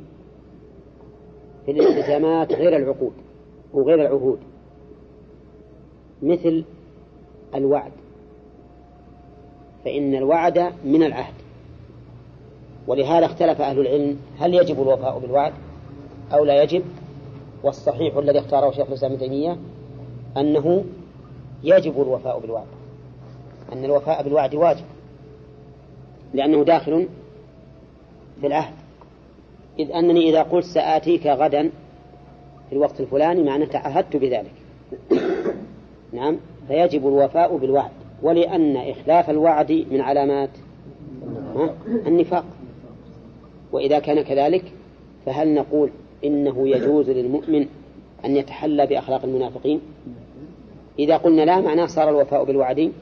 في الالتزامات غير العقود وغير العهود. مثل الوعد. فإن الوعد من العهد. ولهذا اختلف أهل العلم هل يجب الوفاء بالوعد أو لا يجب. والصحيح الذي اختاره شيخ الإسلام ابن تيمية أنه يجب الوفاء بالوعد. أن الوفاء بالوعد واجب. لأنه داخل في العهد. إذ أنني إذا قلت سآتيك غدا في الوقت الفلاني معناه تعهدت بذلك. نعم فيجب الوفاء بالوعد ولأن إخلاف الوعد من علامات النفاق. وإذا كان كذلك فهل نقول إنه يجوز للمؤمن أن يتحلى بأخلاق المنافقين؟ إذا قلنا لا معناه صار الوفاء بالوعد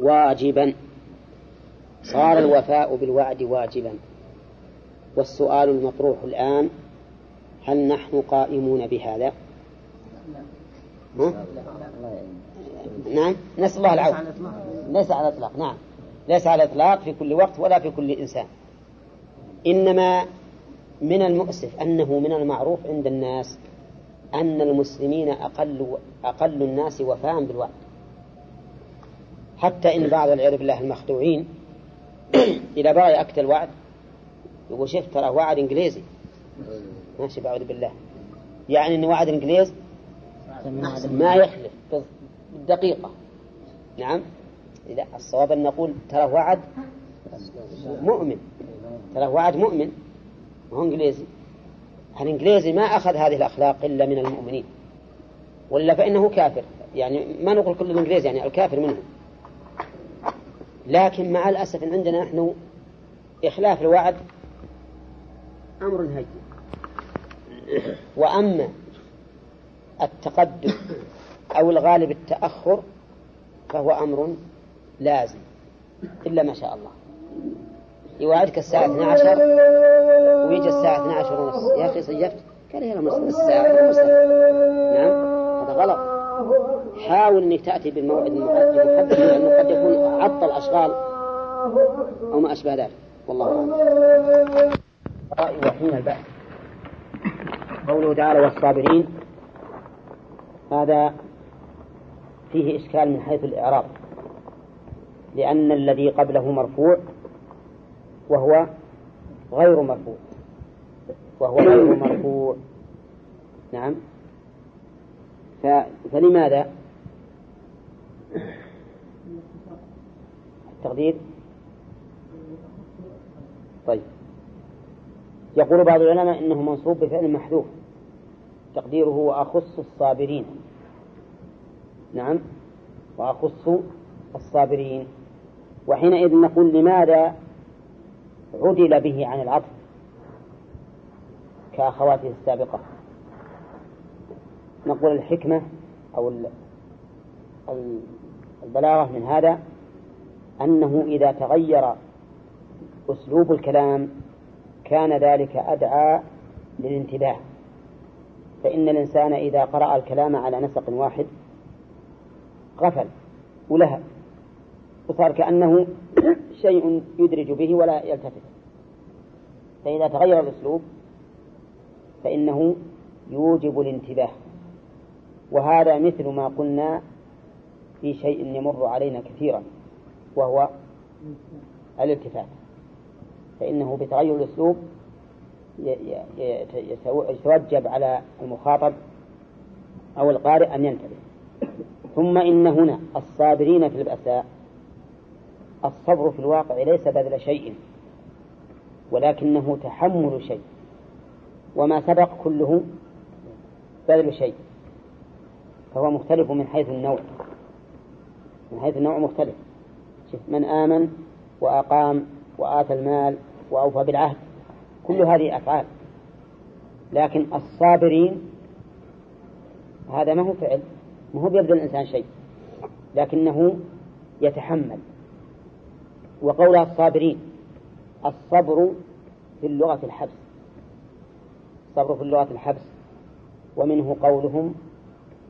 واجبا. صار الوفاء بالوعد واجبا. والسؤال المطروح الآن هل نحن قائمون بهذا؟ نعم. نسأل الله العون ليس على الإطلاق. نعم. ليس على الإطلاق في كل وقت ولا في كل إنسان. إنما من المؤسف أنه من المعروف عند الناس أن المسلمين أقل أقل الناس وفاء بالوعد. حتى إن بعض والعياذ بالله المخدوعين إذا بغى يأكد الوعد يقول شفت ترى وعد إنجليزي. ماشي بعوذ بالله. يعني أن وعد الإنجليز ما يخلف بالدقيقة نعم. إذا الصواب أن نقول ترى وعد مؤمن. ترى وعد مؤمن. ما هو إنجليزي؟ الإنجليزي ما أخذ هذه الأخلاق إلا من المؤمنين. ولا فإنه كافر. يعني ما نقول كل الإنجليزي يعني الكافر منهم. لكن مع الأسف إن عندنا نحن إخلاف الوعد أمر هين وأما التقدم أو الغالب التأخر فهو أمر لازم إلا ما شاء الله. يوعدك الساعة 12 ويجي الساعة 12 ونص. يا أخي صيفت قال يا نص الساعة نعم هذا غلط. حاول أنك تأتي بالموعد المحدد لأنه قد يكون عطل أشغال أو ما أشبه ذلك. والله أعلم. وحين البأس قوله تعالى والصابرين هذا فيه إشكال من حيث الإعراب لأن الذي قبله مرفوع وهو غير مرفوع وهو غير مرفوع. نعم. فلماذا؟ التقدير؟ طيب. يقول بعض العلماء إنه منصوب بفعل محذوف. تقديره وأخص الصابرين. نعم. وأخص الصابرين. وحينئذ نقول لماذا عدل به عن العطف كأخواته السابقة؟ نقول الحكمة أو البلاغة من هذا أنه إذا تغير أسلوب الكلام كان ذلك أدعى للانتباه. فإن الإنسان إذا قرأ الكلام على نسق واحد غفل ولهب وصار كأنه شيء يدرج به ولا يلتفت. فإذا تغير الأسلوب فإنه يوجب الانتباه. وهذا مثل ما قلنا في شيء يمر علينا كثيرا وهو الالتفات. فإنه بتغير الأسلوب يتوجب على المخاطب أو القارئ أن ينتبه. ثم إن هنا الصابرين في البأساء الصبر في الواقع ليس بذل شيء ولكنه تحمل شيء. وما سبق كله بذل شيء فهو مختلف من حيث النوع. من حيث النوع مختلف. من آمن وأقام وآتى المال وأوفى بالعهد كل هذه أفعال. لكن الصابرين هذا ما هو فعل ما هو بيبذل الإنسان شيء لكنه يتحمل. وقولها الصابرين الصبر في اللغة الحبس. الصبر في اللغة الحبس. ومنه قولهم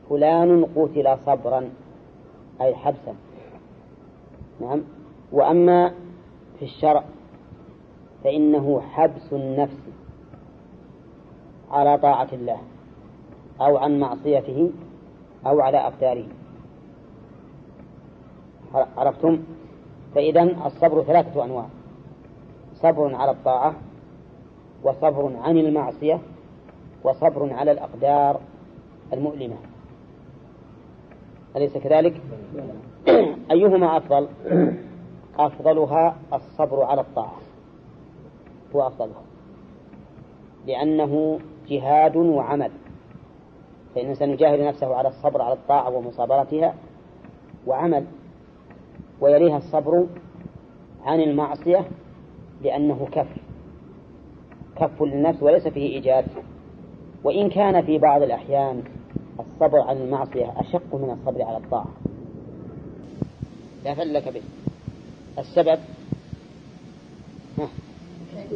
فلان قتل صبرا أي حبسا. نعم. وأما في الشرع فإنه حبس النفس على طاعة الله أو عن معصيته أو على أقداره. عرفتم؟ فإذا الصبر ثلاثة أنواع. صبر على الطاعة وصبر عن المعصية وصبر على الأقدار المؤلمة. أليس كذلك؟ أيهما أفضل؟ أفضلها الصبر على الطاعة. هو أفضلها لأنه جهاد وعمل. فإن الإنسان يجاهد نفسه على الصبر على الطاعة ومصابرتها وعمل ويليها الصبر عن المعصية لأنه كف. كف للنفس وليس فيه إيجاد. وإن كان في بعض الأحيان الصبر عن المعصية أشق من الصبر على الطاعة. لا فلك به. السبب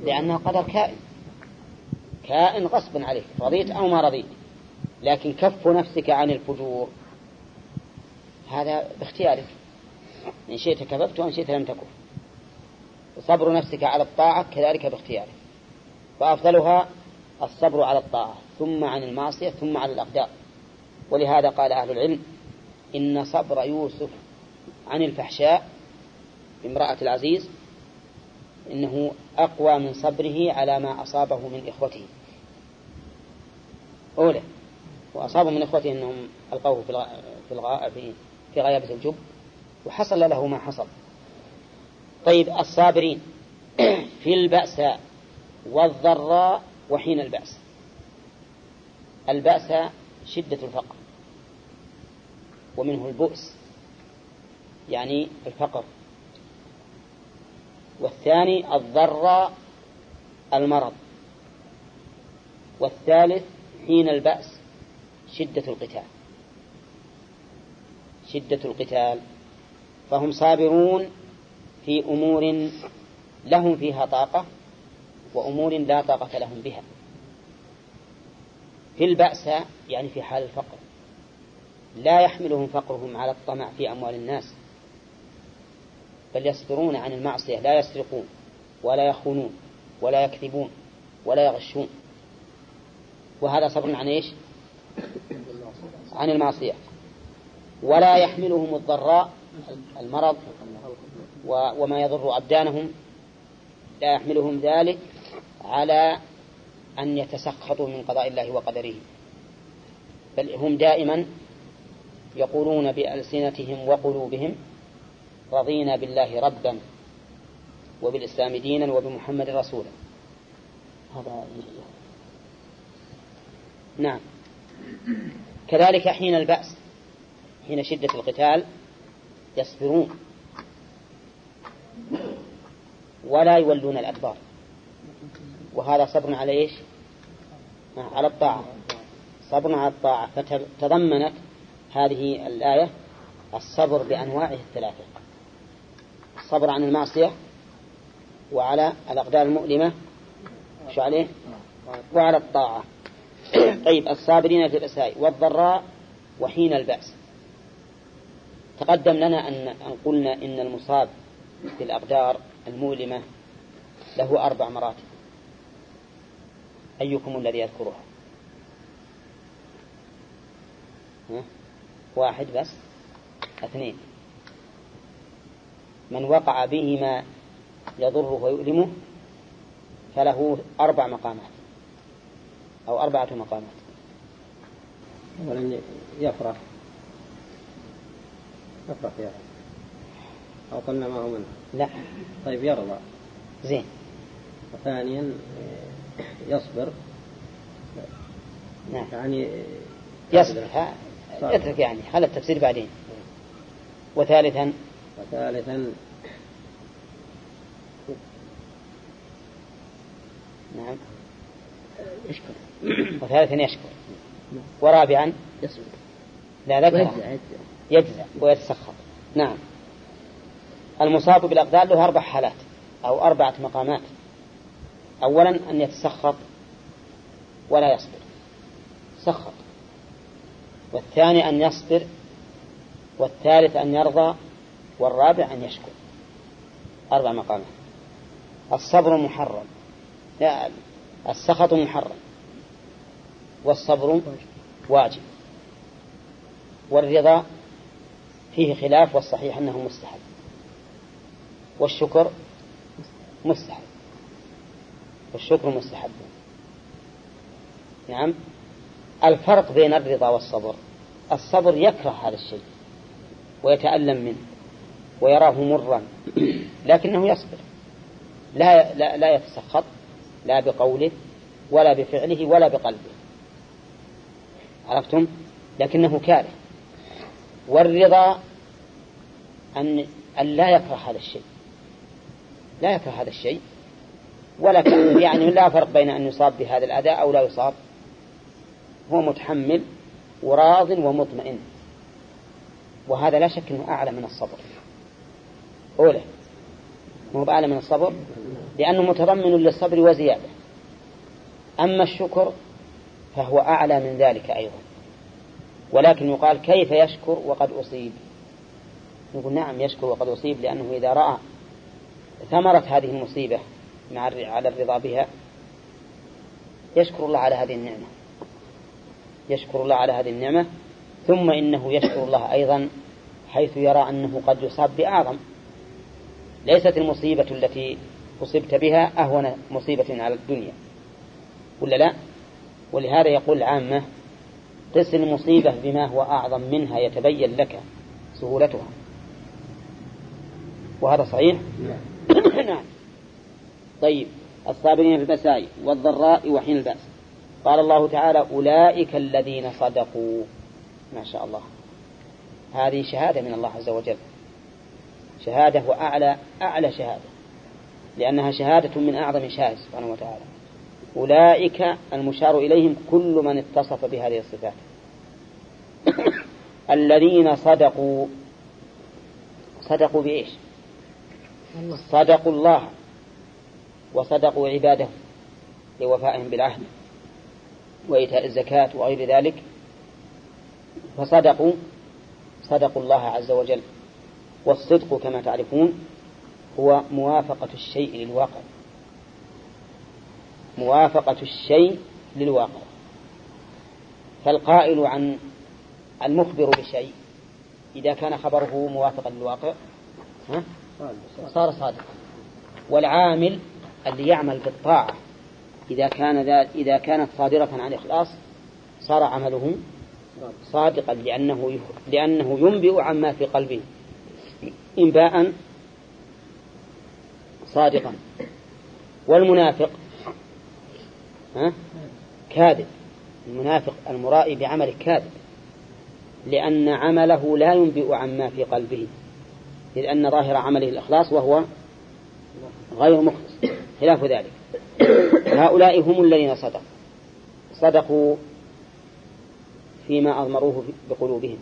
لأنه قدر كائن. كائن غصبا عليك رضيت أو ما رضيت لكن كف نفسك عن الفجور. هذا باختيارك. إن شئت كففت وإن شئت لم تكف صبر نفسك على الطاعة كذلك باختيارك. فأفضلها الصبر على الطاعة ثم عن المعصية ثم على الأقدار. ولهذا قال أهل العلم إن صبر يوسف عن الفحشاء امرأة العزيز إنه أقوى من صبره على ما أصابه من إخوته. أولى. وأصابوا من إخوته أنهم ألقوه في الغ... في, الغ... في غيابة الجب. وحصل له ما حصل. طيب الصابرين. في البأساء والضراء وحين البأس. البأس شدة الفقر. ومنه البؤس يعني الفقر. والثاني الضراء المرض. والثالث حين البأس شدة القتال. شدة القتال. فهم صابرون في أمور لهم فيها طاقة وأمور لا طاقة لهم بها. في البأس يعني في حال الفقر. لا يحملهم فقرهم على الطمع في أموال الناس. بل يصبرون عن المعصية لا يسرقون ولا يخونون ولا يكذبون ولا يغشون. وهذا صبر عن إيش؟ عن المعصية. ولا يحملهم الضراء المرض وما يضر أبدانهم. لا يحملهم ذلك على أن يتسخطوا من قضاء الله وقدره. بل هم دائما يقولون بألسنتهم وقلوبهم رضينا بالله ربا وبالإسلام دينا وبمحمد رسولا. هذا نعم. كذلك حين البأس حين شدة القتال يصبرون. ولا يولون الأدبار. وهذا صبر على إيش؟ على الطاعة. صبر على الطاعة. فتضمنت هذه الآية الصبر بأنواعه الثلاثة. الصبر عن المعصية وعلى الأقدار المؤلمة شو عليه؟ وعلى الطاعة. طيب الصابرين في الأساء والضراء وحين البأس. تقدم لنا أن قلنا إن المصاب في الأقدار المؤلمة له أربع مراتب. أيكم الذي يذكرها؟ واحد بس اثنين. من وقع به ما يضره ويؤلمه فله أربع مقامات أو أربعة مقامات. أولا يفرح. يفرح يا أو قلنا ما هو منه. لا. طيب يرضى زين. وثانيا يصبر. نعم. يعني يصبر. اترك يعني خلى التفسير بعدين. وثالثا وثالثا نعم. يشكر. وثالثا يشكر. ورابعا؟ يصبر لا ذكر يجزع. ويتسخط نعم. المصاب بالأقدار له أربع حالات أو أربعة مقامات. أولا أن يتسخط ولا يصبر. سخط والثاني أن يصبر. والثالث أن يرضى والرابع أن يشكر أربع مقامات. الصبر محرم. لا السخط محرم. والصبر واجب. والرضا فيه خلاف والصحيح أنه مستحب. والشكر مستحب. والشكر مستحب. نعم. الفرق بين الرضا والصبر. الصبر يكره هذا الشيء ويتألم منه. ويراه مرا. لكنه يصبر. لا لا, لا يتسخط لا بقوله ولا بفعله ولا بقلبه. عرفتم؟ لكنه كاره. والرضا أن أن لا يكره هذا الشيء. لا يكره هذا الشيء. ولا يعني لا فرق بين أن يصاب بهذا الأداء أو لا يصاب. هو متحمل وراض ومطمئن. وهذا لا شك أنه أعلى من الصبر. أولى هو بأعلى من الصبر؟ لأنه متضمن للصبر وزيادة. أما الشكر فهو أعلى من ذلك أيضا. ولكن يقال كيف يشكر وقد أصيب؟ نقول نعم يشكر وقد أصيب لأنه إذا رأى ثمرة هذه المصيبة مع على الرضا بها يشكر الله على هذه النعمة. يشكر الله على هذه النعمة ثم إنه يشكر الله أيضا حيث يرى أنه قد يصاب بأعظم. ليست المصيبة التي أصبت بها أهون مصيبة على الدنيا. ولا لا؟ ولهذا يقول العامة قس المصيبة بما هو أعظم منها يتبين لك سهولتها. وهذا صحيح؟ نعم. طيب الصابرين في المساء والضراء وحين البأس. قال الله تعالى أولئك الذين صدقوا. ما شاء الله. هذه شهادة من الله عز وجل. شهادة وأعلى أعلى شهادة. لأنها شهادة من أعظم شهادة سبحانه وتعالى. أولئك المشار إليهم كل من اتصف بهذه الصفات. الذين صدقوا. صدقوا بإيش؟ صدقوا الله وصدقوا عباده لوفائهم بالعهد وإيتاء الزكاة وغير ذلك. فصدقوا صدقوا الله عز وجل. والصدق كما تعرفون هو موافقة الشيء للواقع. موافقة الشيء للواقع. فالقائل عن المخبر بشيء إذا كان خبره موافقا للواقع ها؟ صار صادقا. والعامل اللي يعمل بالطاعة إذا كان ذا إذا كانت صادرة عن إخلاص صار عمله صادقا لأنه لأنه ينبئ عما في قلبه. إنباء صادقا. والمنافق كاذب. المنافق المرائي بعمل كاذب لأن عمله لا ينبئ عما في قلبه إذ أن ظاهر عمله الإخلاص وهو غير مخلص. خلاف ذلك. هؤلاء هم الذين صدقوا. صدقوا فيما أضمروه بقلوبهم.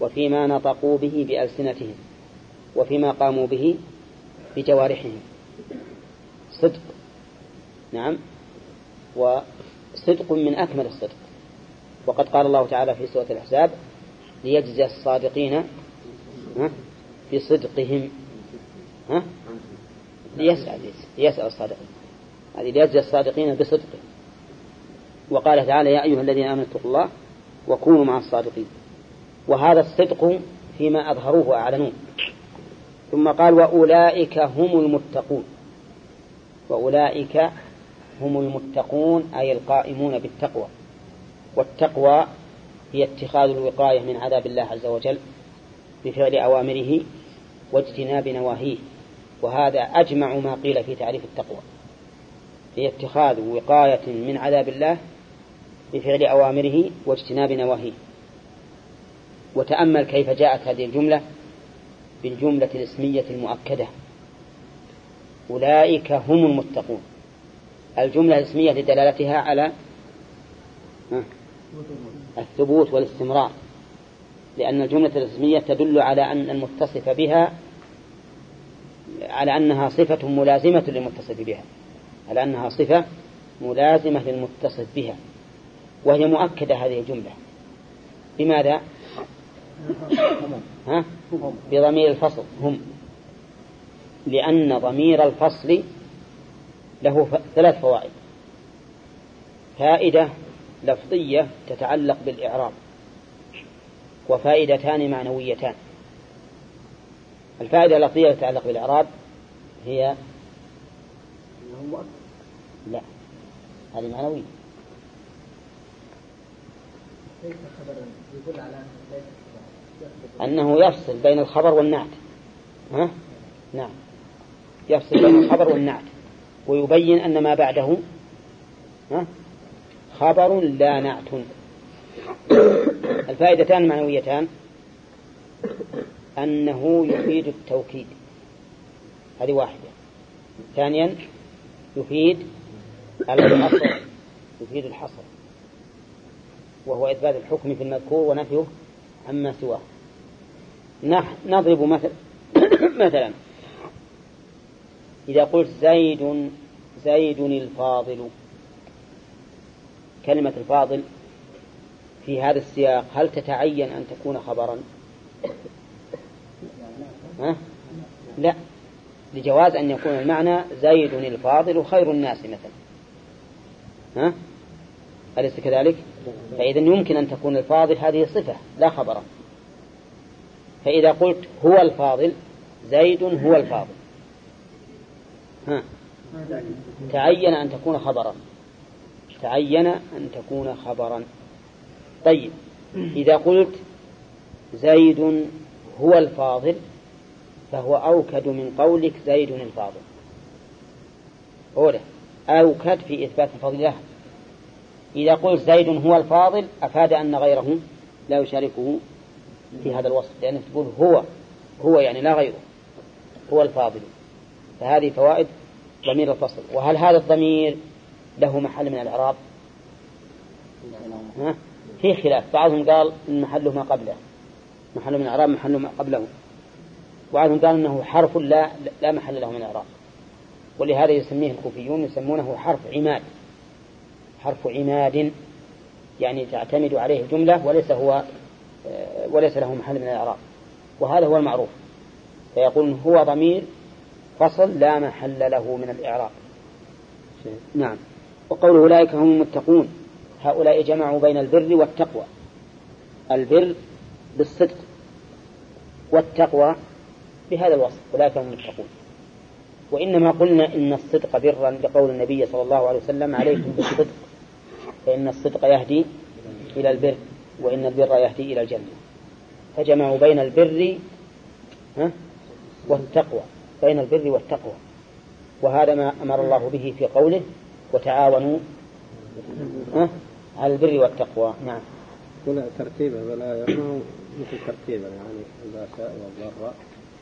وفيما نطقوا به بألسنتهم وفيما قاموا به بجوارحهم. صدق. نعم. وصدق من أكمل الصدق. وقد قال الله تعالى في سورة الأحزاب ليجزي الصادقين بصدقهم ها؟ ليسأل ليسأل الصادقين. هذه ليجزي الصادقين بصدقهم. وقال تعالى يا أيها الذين آمنوا اتقوا الله وكونوا مع الصادقين. وهذا الصدق فيما أظهروه وأعلنوه ثم قال وأولئك هم المتقون. وأولئك هم المتقون أي القائمون بالتقوى. والتقوى هي اتخاذ الوقاية من عذاب الله عز وجل بفعل أوامره واجتناب نواهيه. وهذا أجمع ما قيل في تعريف التقوى. هي اتخاذ وقاية من عذاب الله بفعل أوامره واجتناب نواهيه. وتأمل كيف جاءت هذه الجملة بالجملة الاسمية المؤكدة. أولئك هم المتقون. الجملة الاسمية لدلالتها على الثبوت والاستمرار. لأن الجملة الاسمية تدل على أن المتصف بها على أنها صفة ملازمة للمتصف بها. على أنها صفة ملازمة للمتصف بها. وهي مؤكدة هذه الجملة. بماذا؟ ها؟ بضمير الفصل هم. لأن ضمير الفصل له ثلاث فوائد. فائدة لفظية تتعلق بالإعراب وفائدتان معنويتان. الفائدة اللفظية تتعلق بالإعراب هي لا هذه معنوية. أنه يفصل بين الخبر والنعت. ها؟ نعم. يفصل بين الخبر والنعت. ويبين أن ما بعده ها؟ خبر لا نعت. الفائدتان المعنويتان أنه يفيد التوكيد. هذه واحدة. ثانيا يفيد الحصر. يفيد الحصر. وهو إثبات الحكم في المذكور ونفيه عما سواه. نضرب مثل مثلا. إذا قلت زيد زيد الفاضل. كلمة الفاضل في هذا السياق هل تتعين أن تكون خبرا؟ ها؟ لا. لجواز أن يكون المعنى زيد الفاضل خير الناس مثلا. ها؟ أليس كذلك؟ فإذا يمكن أن تكون الفاضل هذه صفة لا خبرا فإذا قلت هو الفاضل زيد هو الفاضل. ها. تعين أن تكون خبرا. تعين أن تكون خبرا. طيب إذا قلت زيد هو الفاضل فهو أوكد من قولك زيد الفاضل. أوله أوكد في إثبات الفضل له إذا قلت زيد هو الفاضل أفاد أن غيره لا يشاركه في هذا الوصف لأنك تقول هو هو يعني لا غيره هو الفاضل. فهذه فوائد ضمير الفصل. وهل هذا الضمير له محل من الإعراب؟ في خلاف. بعضهم قال إن محله ما قبله. محل من الإعراب محل ما قبله. وبعضهم قال إنه حرف لا لا محل له من الإعراب. ولهذا يسميه الكوفيون يسمونه حرف عماد. حرف عماد يعني تعتمد عليه الجملة وليس هو وليس له محل من الإعراب. وهذا هو المعروف. فيقول هو ضمير فصل لا محل له من الإعراب. نعم. وقول أولئك هم المتقون. هؤلاء جمعوا بين البر والتقوى. البر بالصدق والتقوى بهذا الوصف. أولئك هم المتقون. وإنما قلنا إن الصدق برا لقول النبي صلى الله عليه وسلم عليكم بالصدق. فإن الصدق يهدي إلى البر وإن البر يهدي إلى الجنة. فجمعوا بين البر والتقوى. بين البر والتقوى. وهذا ما أمر الله به في قوله وتعاونوا على البر والتقوى. نعم. ولا ترتيبه ولا مثل ترتيبه يعني الباساء والضراء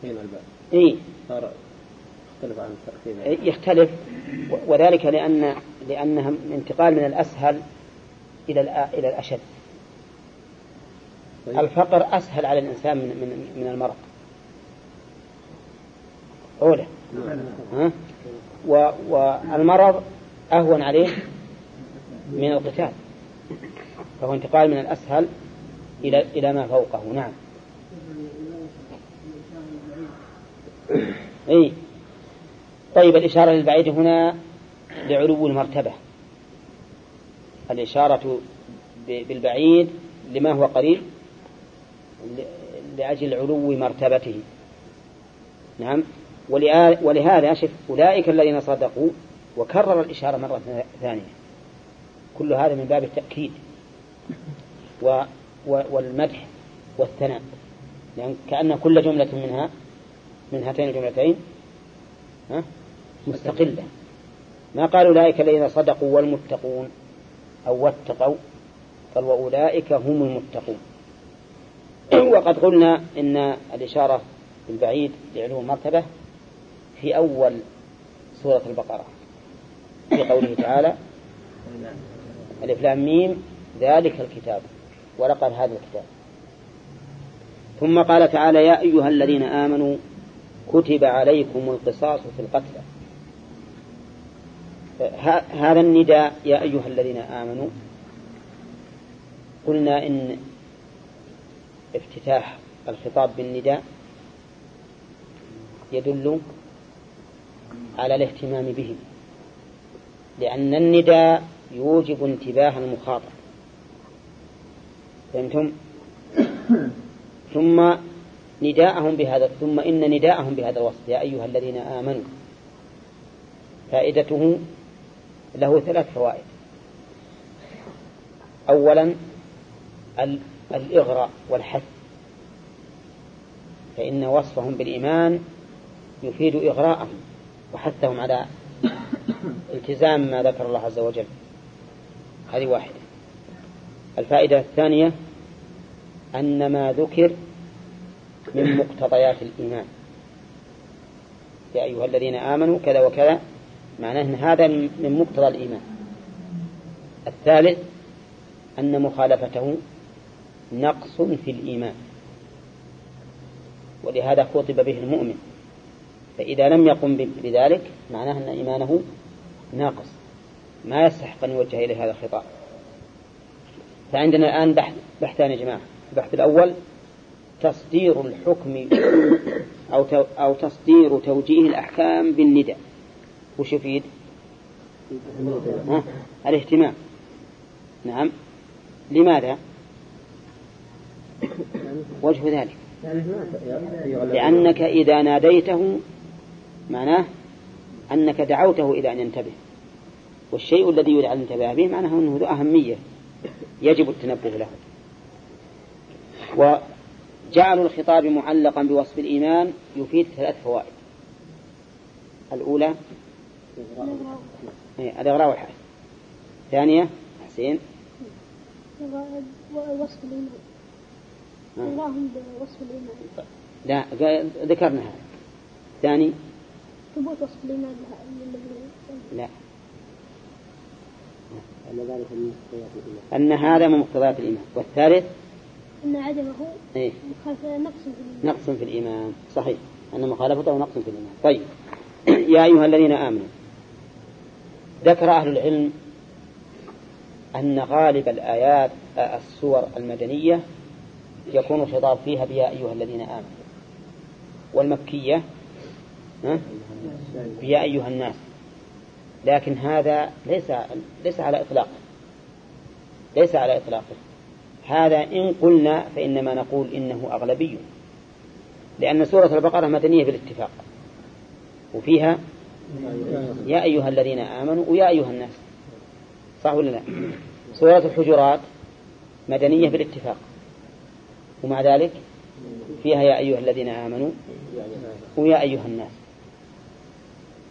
حين الباء إيه. صار يختلف عن الترتيب إيه، يختلف وذلك لأن لأنها انتقال من الأسهل إلى إلى الأشد. طيب. الفقر أسهل على الإنسان من من من المرض. أولى ها؟ والمرض أهون عليه من القتال. فهو انتقال من الأسهل إلى إلى ما فوقه. نعم. أي طيب الإشارة للبعيد هنا لعلو المرتبة. الإشارة بالبعيد لما هو قريب لأجل علو مرتبته. نعم. ولهذا شف أولئك الذين صدقوا وكرر الإشارة مرة ثانية. كل هذا من باب التأكيد و والمدح والثناء. يعني كأن كل جملة منها من هاتين الجملتين مستقلة. ما قال أولئك الذين صدقوا والمتقون أو واتقوا قال وأولئك هم المتقون. وقد قلنا إن الإشارة بالبعيد لعلو المرتبة في أول سورة البقرة في قوله تعالى الإفلام لام ميم ذلك الكتاب ولقد هذا الكتاب. ثم قال تعالى يا أيها الذين آمنوا كتب عليكم القصاص في القتلى هذا النداء يا أيها الذين آمنوا قلنا إن افتتاح الخطاب بالنداء يدل على الاهتمام به لأن النداء يوجب انتباه المخاطب فهمتم؟ ثم نداءهم بهذا ثم إن نداءهم بهذا الوصف. يا أيها الذين آمنوا فائدته له ثلاث فوائد. أولا الإغراء والحث. فإن وصفهم بالإيمان يفيد إغراءهم وحثهم على التزام ما ذكر الله عز وجل. هذه واحدة. الفائدة الثانية أن ما ذكر من مقتضيات الإيمان. يا أيها الذين آمنوا كذا وكذا معناه أن هذا من مقتضى الإيمان. الثالث أن مخالفته نقص في الإيمان. ولهذا خطب به المؤمن. فإذا لم يقم بذلك معناه أن إيمانه ناقص. ما يستحق أن يوجه إليه هذا الخطاب. فعندنا الآن بحث بحثان يا جماعة. البحث الأول تصدير الحكم أو أو تصدير توجيه الأحكام بالنداء. وش يفيد؟ الاهتمام. نعم. لماذا؟ وجه ذلك. لأنك إذا ناديته معناه أنك دعوته إلى أن ينتبه. والشيء الذي يدعى الانتباه به معناه أنه ذو أهمية يجب التنبه له. وجعل الخطاب معلقا بوصف الإيمان يفيد ثلاث فوائد. الأولى إيه، الإغراء والحث ثانية حسين. وصف الإيمان. إغراهم بوصف الإيمان. لا ذكرنا هذا. ثاني. ثبوت وصف الإيمان لا. أن هذا من مقتضيات الإيمان. والثالث أن عدمه إيه؟ نقص في الإيمان. نقص في الإيمان. صحيح. أن مخالفته نقص في الإيمان. طيب. يا أيها الذين آمنوا ذكر أهل العلم أن غالب الآيات السور المدنية يكون الخطاب فيها بيا أيها الذين آمنوا. والمكية بيا أيها الناس. لكن هذا ليس ليس على إطلاقه ليس على إطلاقه. هذا إن قلنا فإنما نقول إنه أغلبي. لأن سورة البقرة مدنية بالاتفاق. وفيها يا أيها الذين آمنوا ويا أيها الناس. صح ولا لا؟ سورة الحجرات مدنية بالاتفاق. ومع ذلك فيها يا أيها الذين آمنوا ويا أيها الناس.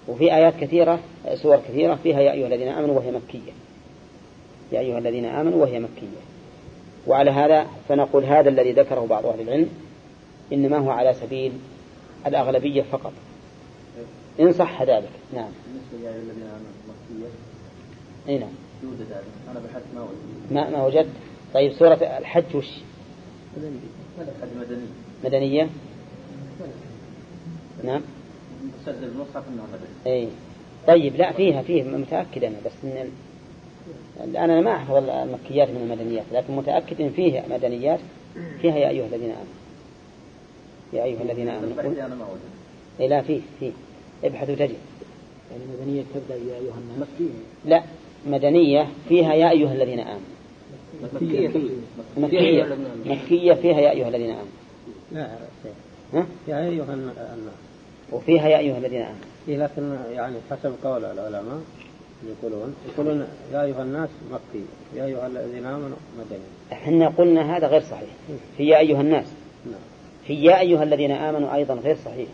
وفي آيات كثيرة سور كثيرة فيها يا أيها الذين آمنوا وهي مكية. يا أيها الذين آمنوا وهي مكية. وعلى هذا فنقول هذا الذي ذكره بعض أهل العلم إنما هو على سبيل الأغلبية فقط. إن صح ذلك. نعم. بالنسبة الذين آمنوا أي نعم. يوجد هذا أنا بحثت ما وجدت. ما ما وجدت. طيب سورة الحج وش؟ هذا حد مدني. مدنية؟ نعم. مسجل المصحف أنه مدني أي. طيب لا فيها فيه متأكد أنا بس إن الآن أنا ما أحفظ المكيات من المدنيات لكن متأكد إن فيه مدنيات فيها يا أيها الذين آمنوا. يا أيها الذين آمنوا. بحثي أنا ما وجدت إيه لا فيه فيه. ابحث وتجد يعني مدنية تبدأ يا أيها الناس. لا مدنية فيها يا أيها الذين آمنوا. مكية. مكية. مكية فيها يا أيها الذين آمنوا. لا ها؟ يا أيها الناس. وفيها يا أيها الذين آمنوا. إيه لكن يعني حسب قول العلماء يقولون. يقولون يا أيها الناس مكي. يا أيها الذين آمنوا مدني. إحنا قلنا هذا غير صحيح. في يا أيها الناس. نعم. في يا أيها الذين آمنوا أيضا غير صحيح.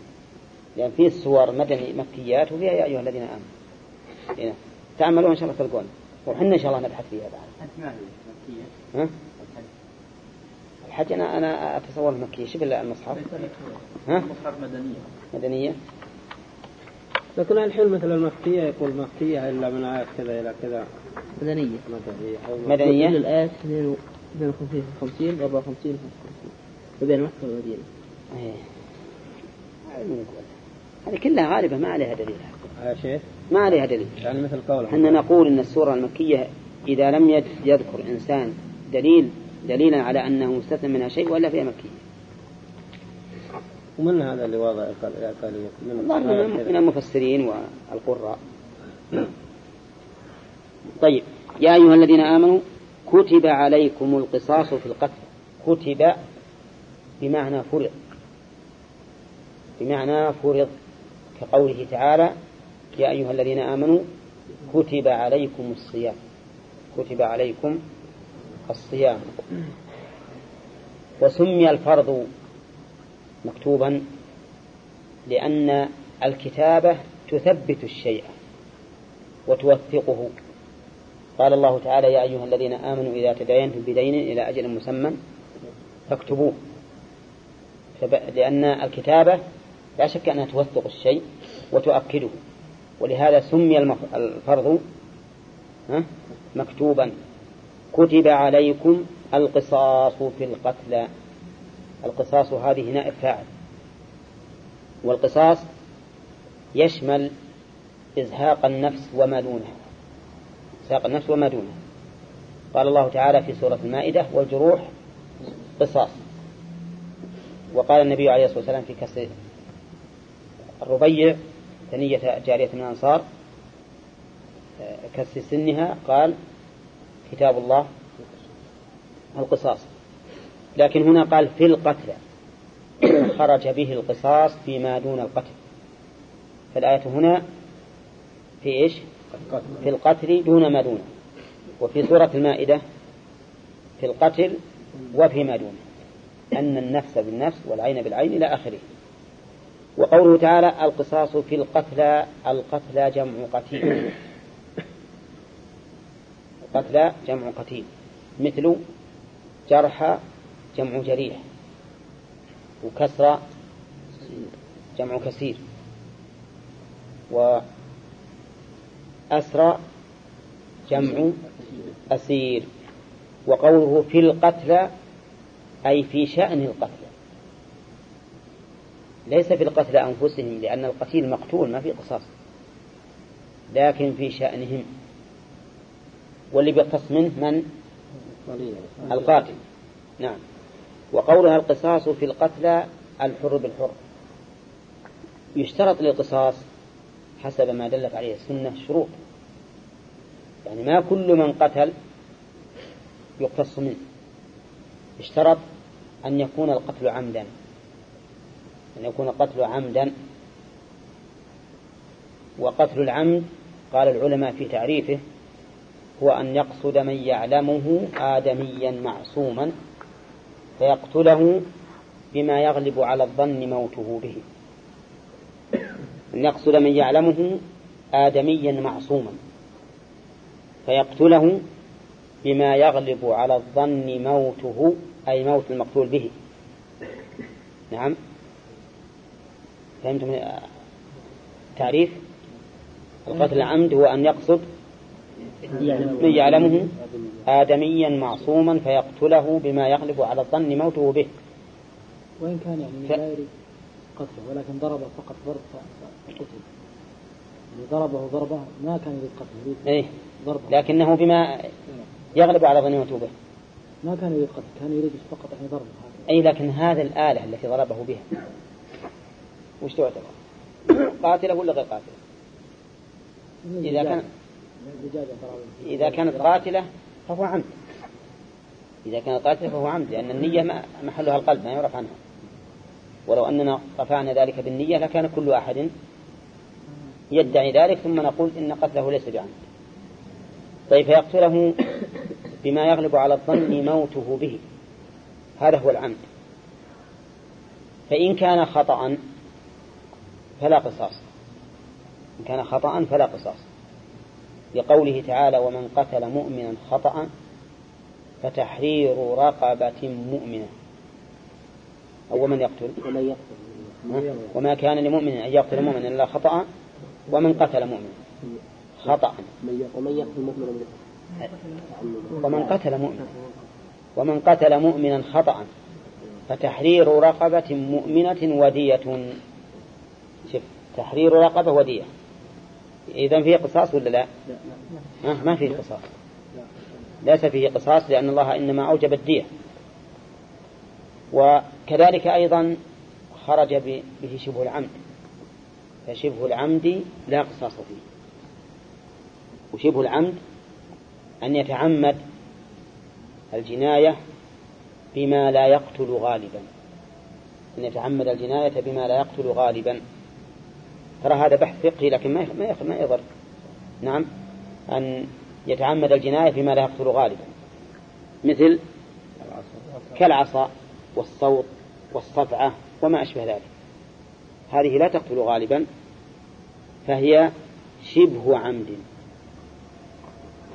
لأن في السور مدني مكيات وفيها يا أيها الذين آمنوا. هنا تعملوا إن شاء الله تلقون. وحنا إن شاء الله نبحث فيها بعد أنت ما هي؟ مكية. ها؟ الحج. أنا أنا أتصور مكية شوف المصحف؟ ها؟ مصحف مدنية. مدنية. لكن الحين مثل المكية يقول مكية إلا من آيات كذا إلى كذا. مدنية. مدنية. كل الآيات 52 50 54 55 وبين مكة والمدينة. إيه. هذه كلها غالبة ما عليها دليل. يا شيخ ما عليها دليل. يعني مثل قولهم إحنا نقول إن السورة المكية إذا لم يذكر إنسان دليل دليلا على أنه مستثنى منها شيء ولا فيها مكية. ومن هذا اللي وضع الأقلية من, من المفسرين والقراء. طيب. يا أيها الذين آمنوا كتب عليكم القصاص في القتل. كتب بمعنى فرض. بمعنى فرض. كقوله تعالى يا أيها الذين آمنوا كتب عليكم الصيام. كتب عليكم الصيام. وسمي الفرض مكتوبا لأن الكتابة تثبت الشيء وتوثقه. قال الله تعالى يا أيها الذين آمنوا إذا تداينتم بدين إلى أجل مسمى فاكتبوه. لأن الكتابة لا شك أنها توثق الشيء وتؤكده. ولهذا سمي الفرض مكتوبا كتب عليكم القصاص في القتلى. القصاص هذه نائب فاعل. والقصاص يشمل إزهاق النفس وما دونها إزهاق النفس وما دونها قال الله تعالى في سورة المائدة والجروح قصاص. وقال النبي عليه الصلاة والسلام في كسر الربيع ثنية جارية من الأنصار كسر سنها قال كتاب الله القصاص. لكن هنا قال في القتل. خرج به القصاص فيما دون القتل. فالآية هنا في إيش؟ في القتل دون ما دونه وفي سورة المائدة في القتل وفيما دونه أن النفس بالنفس والعين بالعين إلى آخره. وقوله تعالى القصاص في القتلى القتلى جمع قتيل. القتلى جمع قتيل. مثل جرح جمع جريح وكسر جمع كثير وأسرى جمع أسير وقوله في القتلى أي في شأن القتلى ليس في القتلى أنفسهم لأن القتيل مقتول ما في قصاص لكن في شأنهم. واللي بيقتص منه من؟ القاتل. نعم. وقولها القصاص في القتلى الحر بالحر. يشترط للقصاص حسب ما دلت عليه السنة شروط. يعني ما كل من قتل يقتص منه. اشترط أن يكون القتل عمدا. أن يكون القتل عمدا. وقتل العمد قال العلماء في تعريفه هو أن يقصد من يعلمه آدميا معصوما. فيقتله بما يغلب على الظن موته به. أن يقصد من يعلمه آدميا معصوما. فيقتله بما يغلب على الظن موته أي موت المقتول به. نعم. فهمتم تعريف القتل العمد هو أن يقصد من يعلمه آدميا معصوما فيقتله بما يغلب على الظن موته به. وإن كان يعني ف... لا يريد قتله ولكن ضربه فقط ضرب فقتل يعني ضربه ضربة ما كان يريد قتله يريد إيه؟ ضربه. لكنه بما يغلب على ظن موته به. ما كان يريد قتل كان يريد فقط يعني ضربه. أي لكن هذا الآلة التي ضربه بها. وش تعتبر؟ قاتلة ولا غير قاتلة؟ إذا كان إذا كانت قاتلة فهو عمد. إذا كانت قاتلة فهو عمد لأن النية محلها القلب ما يعرف عنها. ولو أننا رفعنا ذلك بالنية لكان كل أحد يدعي ذلك ثم نقول إن قتله ليس بعمد. طيب فيقتله بما يغلب على الظن موته به. هذا هو العمد. فإن كان خطأ فلا قصاص. إن كان خطأ فلا قصاص. لقوله تعالى ومن قتل مؤمنا خطأ فتحرير رقبة مؤمنة. أو من يقتل. وما كان لمؤمن أن يقتل مؤمنا إلا خطأ ومن قتل مؤمنا. خطأ. ومن يقتل مؤمنا. ومن قتل مؤمنا ومن قتل مؤمنا خطأ فتحرير رقبة مؤمنة ودية. شوف تحرير رقبة ودية. إذا فيه قصاص ولا لا؟ لا. ما فيه قصاص. ليس فيه قصاص لأن الله إنما أوجب الدية. وكذلك أيضا خرج به شبه العمد. فشبه العمد لا قصاص فيه. وشبه العمد أن يتعمد الجناية بما لا يقتل غالبا. أن يتعمد الجناية بما لا يقتل غالبا. ترى هذا بحث فقهي لكن ما ما يضر. نعم. أن يتعمد الجناية بما لا يقتل غالبا. مثل كالعصا والصوت والصفعة وما أشبه ذلك. هذه لا تقتل غالبا فهي شبه عمد.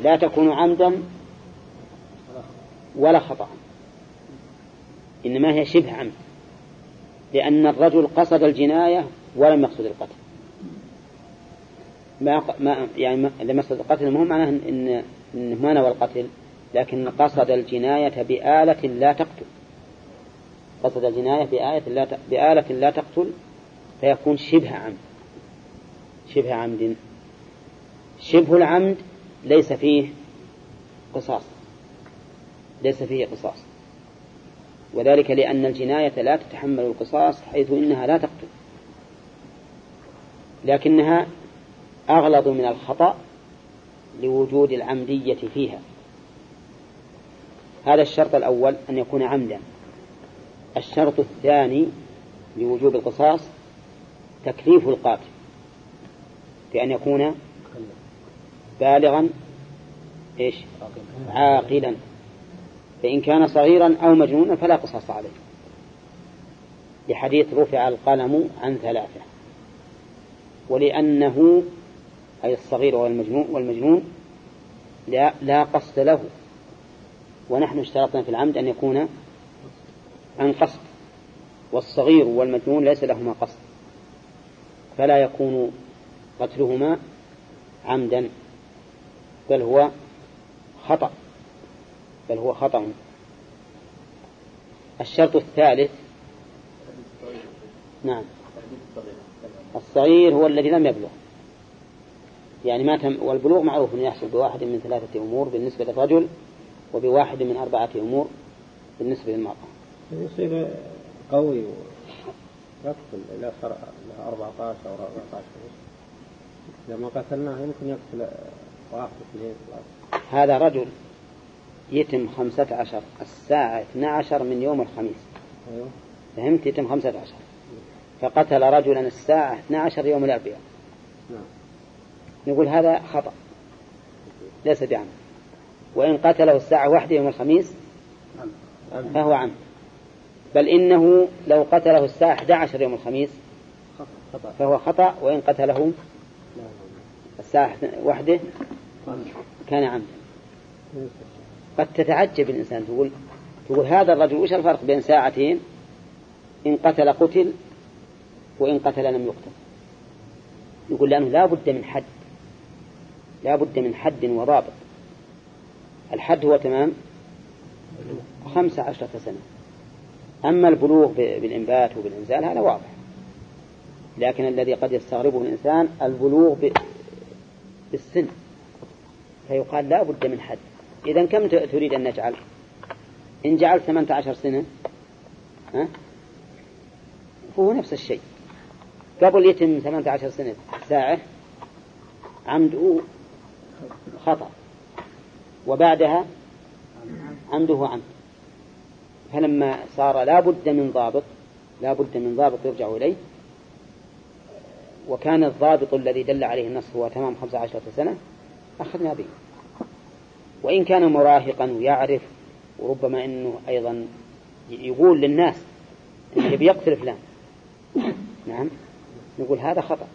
لا تكون عمدا ولا خطأ. إنما هي شبه عمد. لأن الرجل قصد الجناية ولم يقصد القتل. ما ما يعني لم يقصد القتل مو معناه إن إنه ما نوى القتل لكن قصد الجناية بآلة لا تقتل. قصد الجناية بآية لا. بآلة لا تقتل فيكون شبه عمد. شبه عمد. شبه العمد ليس فيه قصاص. ليس فيه قصاص. وذلك لأن الجناية لا تتحمل القصاص حيث إنها لا تقتل. لكنها أغلظ من الخطأ لوجود العمدية فيها. هذا الشرط الأول أن يكون عمدا. الشرط الثاني لوجوب القصاص تكليف القاتل بأن يكون بالغا إيش؟ عاقلا. فإن كان صغيرا أو مجنونا فلا قصاص عليه. لحديث رفع القلم عن ثلاثة. ولأنه أي الصغير والمجنون والمجنون لا, لا قصد له. ونحن اشترطنا في العمد أن يكون عن قصد. والصغير والمجنون ليس لهما قصد. فلا يكون قتلهما عمدا بل هو خطأ. بل هو خطأ. الشرط الثالث نعم. الصغير هو الذي لم يبلغ. يعني ما تم والبلوغ معروف أن يحصل بواحد من ثلاثة أمور بالنسبة للرجل وبواحد من أربعة أمور بالنسبة للمرأة. يصير قوي يقتل إلى 14 أو 14 إذا ما قتلناه يمكن يقتل واحد اثنين ثلاثة. هذا رجل يتم خمسة عشر الساعة 12 من يوم الخميس. أيوه. فهمت؟ يتم خمسة عشر. فقتل رجلا الساعة 12 يوم الأربعاء. نعم. نقول هذا خطأ. ليس بعمد وإن قتله الساعة واحدة يوم الخميس فهو عمد بل إنه لو قتله الساعة 11 يوم الخميس فهو خطأ وإن قتله الساعة واحدة كان عمدا قد تتعجب الإنسان تقول تقول هذا الرجل وش الفرق بين ساعتين؟ إن قتل قتل وإن قتل لم يقتل. يقول لأنه لا بد من حد. لا بد من حد وضابط. الحد هو تمام؟ خمسة عشرة سنة. أما البلوغ بالإنبات وبالإنزال هذا واضح. لكن الذي قد يستغربه الإنسان البلوغ بالسن. فيقال لا بد من حد. إذا كم تريد أن نجعل؟ إن جعلت 18 سنة ها؟ فهو نفس الشيء. قبل يتم 18 سنة ساعة عمده خطأ. وبعدها عمده عمد. فلما صار لا بد من ضابط لا بد من ضابط يرجع إليه. وكان الضابط الذي دل عليه النص هو تمام خمسة عشرة سنة أخذنا به. وإن كان مراهقا ويعرف وربما أنه أيضا يقول للناس أنه بيقتل فلان. نعم نقول هذا خطأ.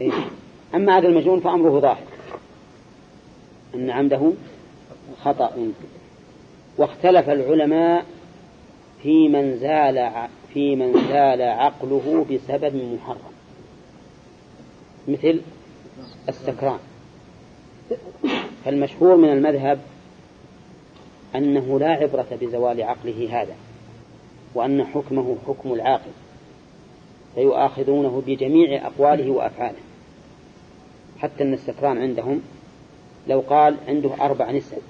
إيه؟ أما هذا المجنون فأمره ظاهر. أن عمده خطأ واختلف العلماء في من زال في من زال عقله بسبب محرم. مثل السكران. فالمشهور من المذهب أنه لا عبرة بزوال عقله هذا وأن حكمه حكم العاقل فيؤاخذونه بجميع أقواله وأفعاله حتى أن السكران عندهم لو قال عنده أربع نساء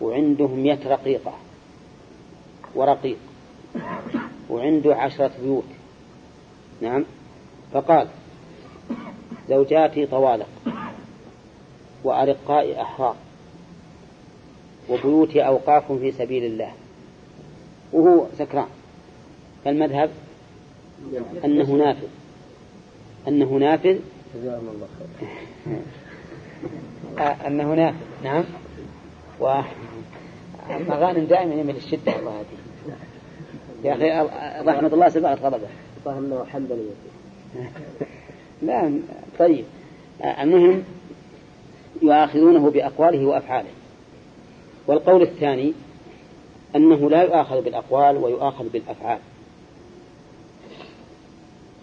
وعندهم يد رقيقة ورقيق وعنده عشرة بيوت نعم فقال زوجاتي طوالق وأرقاء أحرار وبيوتي أوقاف في سبيل الله وهو سكران. فالمذهب أنه نافذ أنه نافذ. جزاهم الله خير. آه، أنه نافذ نعم. و مغانم دائما يميل الشدة. الله هذه يا أخي رحمة الله سبقت غضبه. أنه حنبلي لا طيب. آه، المهم يؤاخذونه بأقواله وأفعاله. والقول الثاني أنه لا يؤاخذ بالأقوال ويؤاخذ بالأفعال.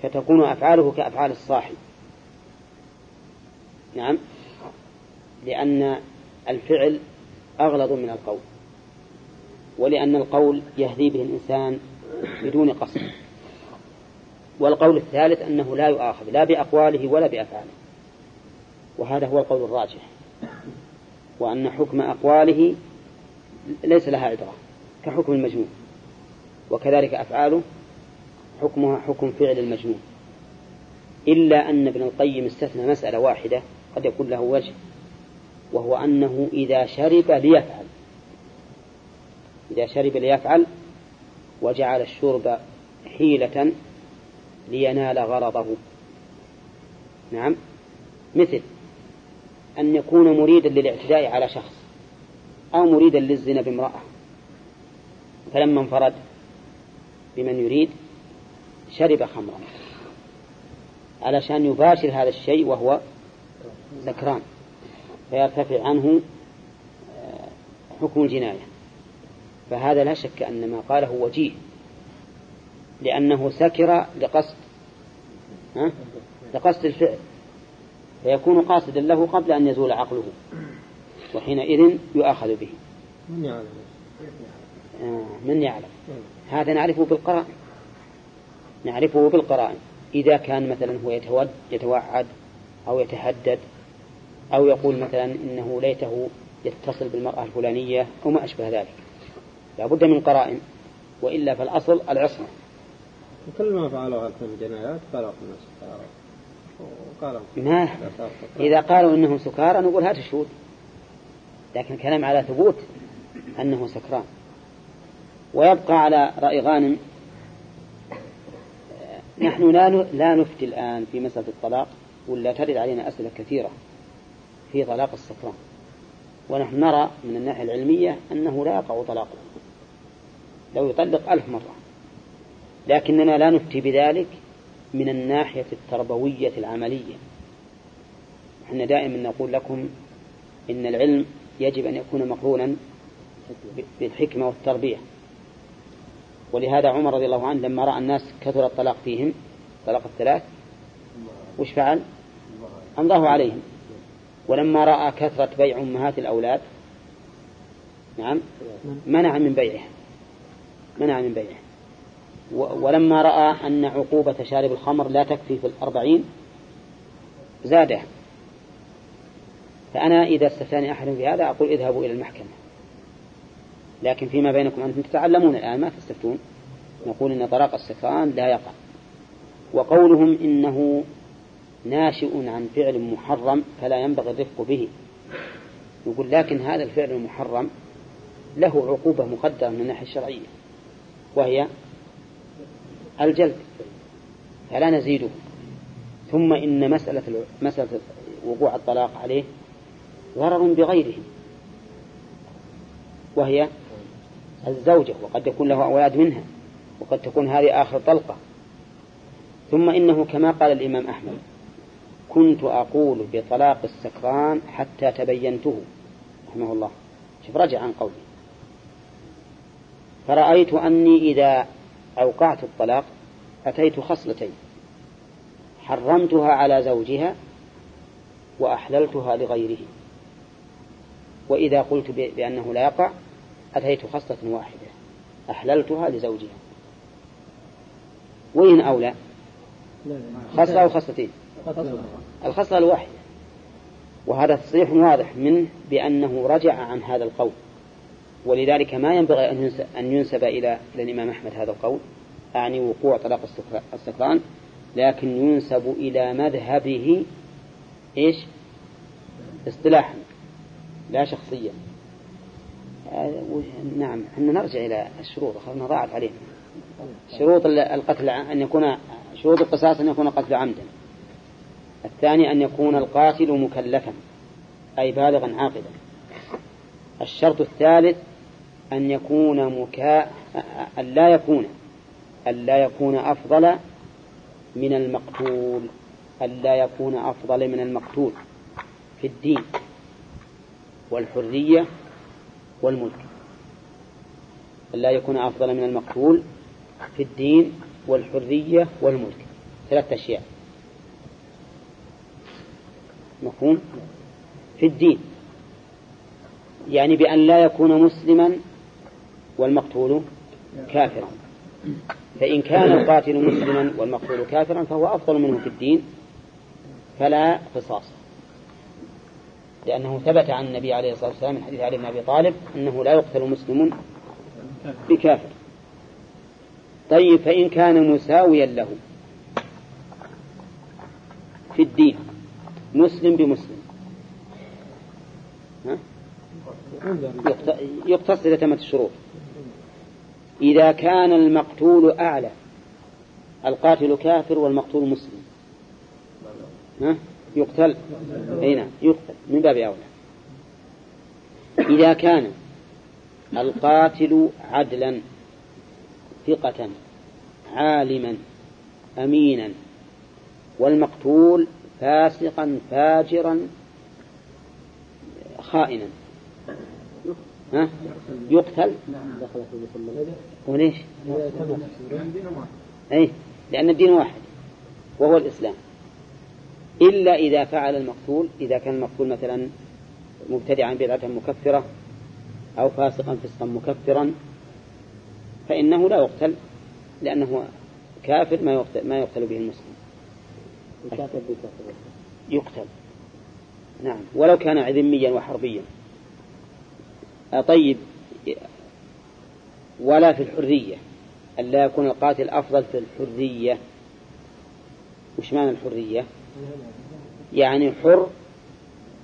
فتكون أفعاله كأفعال الصاحب. نعم. لأن الفعل أغلظ من القول ولأن القول يهدي به الإنسان بدون قصد. والقول الثالث أنه لا يؤاخذ لا بأقواله ولا بأفعاله وهذا هو القول الراجح. وأن حكم أقواله ليس لها عبرة كحكم المجنون وكذلك أفعاله حكمها حكم فعل المجنون إلا أن ابن القيم استثنى مسألة واحدة قد يكون له وجه. وهو أنه إذا شرب ليفعل. إذا شرب ليفعل وجعل الشرب حيلة لينال غرضه. نعم. مثل أن يكون مريدا للاعتداء على شخص أو مريدا للزنا بامرأة. فلما انفرد بمن يريد شرب خمرا علشان يباشر هذا الشيء وهو سكران فيرتفع عنه آه، حكم الجناية. فهذا لا شك أن ما قاله وجيه لأنه سكر لقصد ها؟ لقصد الفعل. فيكون قاصدا له قبل أن يزول عقله وحينئذ يؤاخذ به. من يعلم؟ آه من يعلم. هذا نعرفه بالقرائن. نعرفه بالقرائن. إذا كان مثلا هو يتوعد أو يتهدد أو يقول مثلا إنه ليته يتصل بالمرأة الفلانية أو ما أشبه ذلك. لا بد من قرائن وإلا فالأصل العصمة. كل ما فعلوا هذه الجنايات؟ قالوا الناس وقالوا ما إذا قالوا إنهم سكارى نقول هات الشهود. لكن كلام على ثبوت أنه سكران. ويبقى على رأي غانم نحن لا لا نفتي الآن في مسألة الطلاق ولا ترد علينا أسئلة كثيرة. في طلاق السكران. ونحن نرى من الناحية العلمية أنه لا يقع طلاقه. لو يطلق ألف مرة. لكننا لا نفتي بذلك من الناحية التربوية العملية. إحنا دائما نقول لكم إن العلم يجب أن يكون مقرونا بالحكمة والتربية. ولهذا عمر رضي الله عنه لما رأى الناس كثر الطلاق فيهم طلاق الثلاث وش فعل؟ أمضاه عليهم. ولما رأى كثرة بيع أمهات الأولاد نعم منع من بيعها منع من بيعه ولما رأى أن عقوبة شارب الخمر لا تكفي في الأربعين زادها. فأنا إذا استفتاني أحد في هذا أقول اذهبوا إلى المحكمة. لكن فيما بينكم أنتم تتعلمون الآن ما تستفتون نقول إن طلاق السكران لا يقع. وقولهم إنه ناشئ عن فعل محرم فلا ينبغي الرفق به. يقول لكن هذا الفعل المحرم له عقوبة مقدرة من الناحية الشرعية وهي الجلد فلا نزيده. ثم إن مسألة مسألة وقوع الطلاق عليه ضرر بغيره وهي الزوجة وقد يكون له أولاد منها وقد تكون هذه آخر طلقة. ثم إنه كما قال الإمام أحمد كنت أقول بطلاق السكران حتى تبينته رحمه الله. شوف رجع عن قولي فرأيت أني إذا أوقعت الطلاق أتيت خصلتين حرمتها على زوجها وأحللتها لغيره. وإذا قلت بأنه لا يقع أتيت خصلة واحدة أحللتها لزوجها. وين أولى؟ خصلة أو خصلتين؟ الخصلة الواحدة وهذا تصريح واضح منه بأنه رجع عن هذا القول. ولذلك ما ينبغي أن ينسب, أن ينسب إلى إلى الإمام أحمد هذا القول أعني وقوع طلاق السكران لكن ينسب إلى مذهبه إيش؟ اصطلاحا لا شخصيا. نعم إحنا نرجع إلى الشروط أخذنا ضاعت علينا. شروط القتل أن يكون شروط القصاص أن يكون قتل عمدا. الثاني أن يكون القاتل مكلفا أي بالغا عاقلا. الشرط الثالث أن يكون مكا أن لا يكون أن لا يكون أفضل من المقتول أن لا يكون أفضل من المقتول في الدين والحرية والملك. أن لا يكون أفضل من المقتول في الدين والحرية والملك. ثلاثة أشياء. مفهوم؟ في الدين. يعني بأن لا يكون مسلما والمقتول كافرا. فإن كان القاتل مسلما والمقتول كافرا فهو أفضل منه في الدين فلا قصاص لأنه ثبت عن النبي عليه الصلاة والسلام من حديث علي بن أبي طالب أنه لا يقتل مسلم بكافر. طيب فإن كان مساويا له في الدين مسلم بمسلم؟ يقتص إذا تمت الشروط. إذا كان المقتول أعلى القاتل كافر والمقتول مسلم. ها؟ يقتل؟ أي نعم يقتل من باب أولى. إذا كان القاتل عدلا ثقة عالما أمينا والمقتول فاسقا فاجرا خائنا. ها؟ يقتل؟ وليش أي لأن الدين واحد وهو الإسلام. إلا إذا فعل المقتول إذا كان المقتول مثلا مبتدعا بدعة مكفرة أو فاسقا فسقا مكفرا فإنه لا يقتل لأنه كافر ما يقتل, ما يقتل به المسلم. يقتل. نعم. ولو كان ذميا وحربيا. طيب. ولا في الحرية. ألا يكون القاتل أفضل في الحرية. وش معنى الحرية؟ يعني حر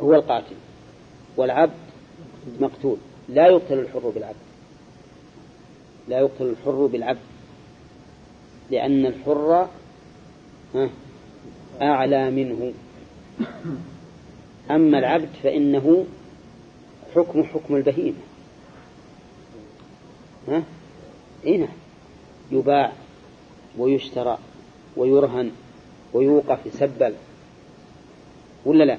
هو القاتل. والعبد مقتول. لا يقتل الحر بالعبد. لا يقتل الحر بالعبد. لأن الحر أعلى منه. أما العبد فإنه حكم حكم البهيمة. ها؟ نعم. يباع ويشترى ويرهن ويوقف يسبل ولا لا؟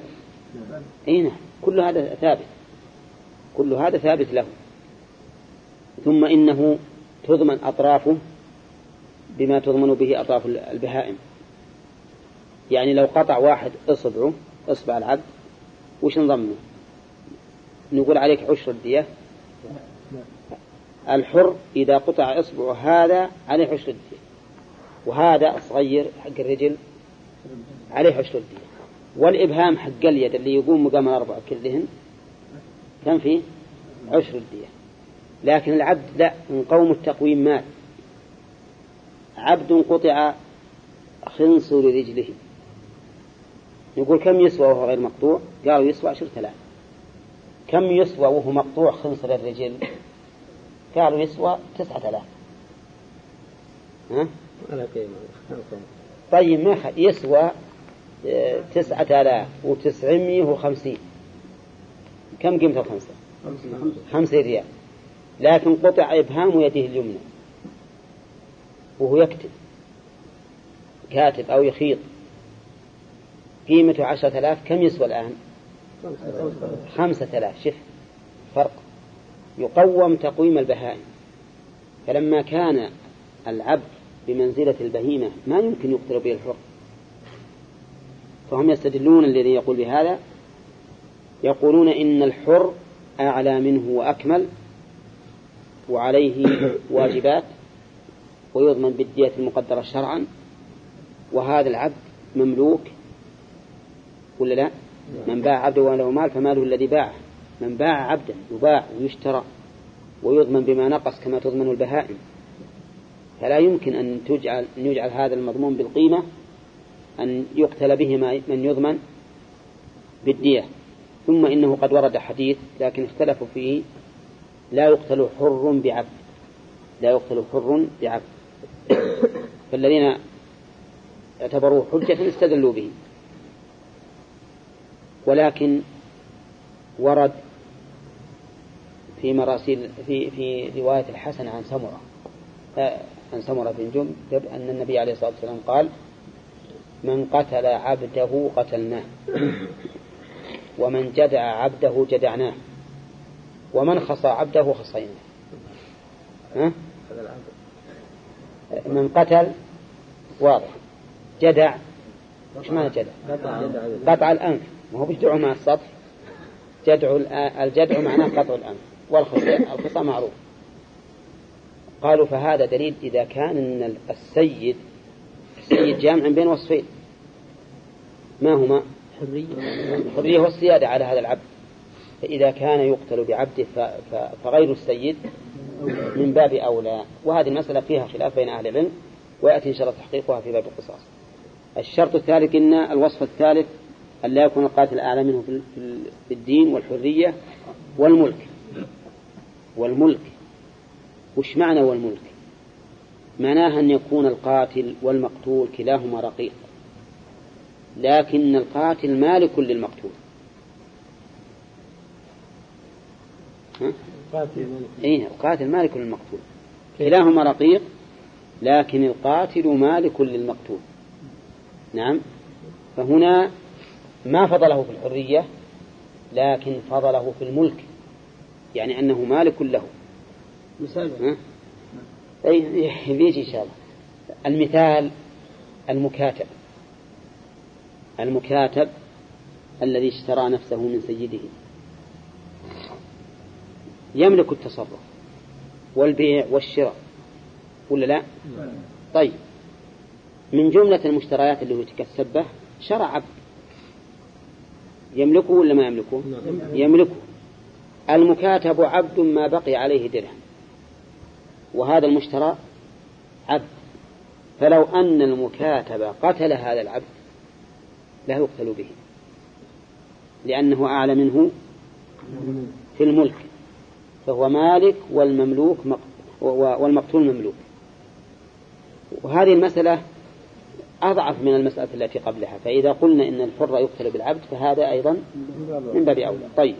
إي نعم. كل هذا ثابت. كل هذا ثابت له. ثم إنه تضمن أطرافه بما تضمن به أطراف البهائم. يعني لو قطع واحد إصبعه إصبع العبد وش نضمنه؟ نقول عليك عشر الدية الحر إذا قطع إصبعه هذا عليه عشر الدية وهذا الصغير حق الرجل عليه عشر الدية والإبهام حق اليد اللي يقوم مقام الأربعة كلهن كم فيه؟ عشر الدية لكن العبد لا من قوم التقويم مات. عبد قطع خنصر رجله. يقول كم يسوى وهو غير مقطوع؟ قالوا يسوى عشرة آلاف كم يسوى وهو مقطوع خنصر الرجل؟ قالوا يسوى تسعة آلاف ها؟ طيب ما يسوى تسعة آلاف وتسعمية وخمسين. كم قيمة الخمسة خمسة ريال. لكن قطع إبهام يده اليمنى. وهو يكتب. كاتب أو يخيط. قيمته عشرة آلاف كم يسوى الآن؟ خمسة آلاف شف فرق. يقوم تقويم البهائم. فلما كان العبد بمنزلة البهيمة ما يمكن يقتل به الحر. فهم يستدلون الذي يقول بهذا يقولون إن الحر أعلى منه وأكمل وعليه واجبات ويضمن بالدية المقدرة شرعا وهذا العبد مملوك ولا لا؟ من باع عبدا وله مال فماله الذي باعه. من باع عبدا يباع ويشترى ويضمن بما نقص كما تضمن البهائم. فلا يمكن أن تجعل أن يجعل هذا المضمون بالقيمة أن يقتل به من يضمن بالدية. ثم إنه قد ورد حديث لكن اختلفوا فيه. لا يقتل حر بعبد. لا يقتل حر بعبد. فالذين اعتبروه حجة استدلوا به. ولكن ورد في مراسيل في في رواية الحسن عن سمرة. آه، عن سمرة بن جندب أن النبي عليه الصلاة والسلام قال من قتل عبده قتلناه ومن جدع عبده جدعناه ومن خصى عبده خصيناه. ها؟ من قتل واضح. جدع وش معنى جدع؟ قطع الأنف. ما هو بيجدعه مع السطح. جدع الجدع معناه قطع الأنف والخصى معروف. قالوا فهذا دليل إذا كان إن السيد السيد جامع بين وصفين. ما هما؟ الحرية والسيادة على هذا العبد. فإذا كان يقتل بعبده فغير السيد من باب أولى. وهذه المسألة فيها خلاف بين أهل العلم ويأتي إن شاء الله تحقيقها في باب القصاص. الشرط الثالث إن الوصف الثالث أن لا يكون القاتل أعلى منه في الدين والحرية والملك. والملك. وش معنى والملك؟ معناها أن يكون القاتل والمقتول كلاهما رقيق. لكن القاتل مالك للمقتول. ها؟ إيه القاتل مالك للمقتول. كلاهما رقيق لكن القاتل مالك للمقتول. نعم. فهنا ما فضله في الحرية لكن فضله في الملك يعني أنه مالك له. مثال أي بيجي إن شاء الله. المثال المكاتب. المكاتب الذي اشترى نفسه من سيده. يملك التصرف والبيع والشراء ولا لا؟ طيب. من جملة المشتريات اللي هو يتكسب به شرع عبد يملكه ولا ما يملكه؟ يملكه. المكاتب عبد ما بقي عليه درهم. وهذا المشترى عبد. فلو أن المكاتب قتل هذا العبد لا يقتل به. لأنه أعلى منه في الملك. فهو مالك والمملوك والمقتول مملوك. وهذه المسألة أضعف من المسألة التي قبلها. فإذا قلنا إن الحر يقتل بالعبد فهذا أيضا من باب أولى. طيب.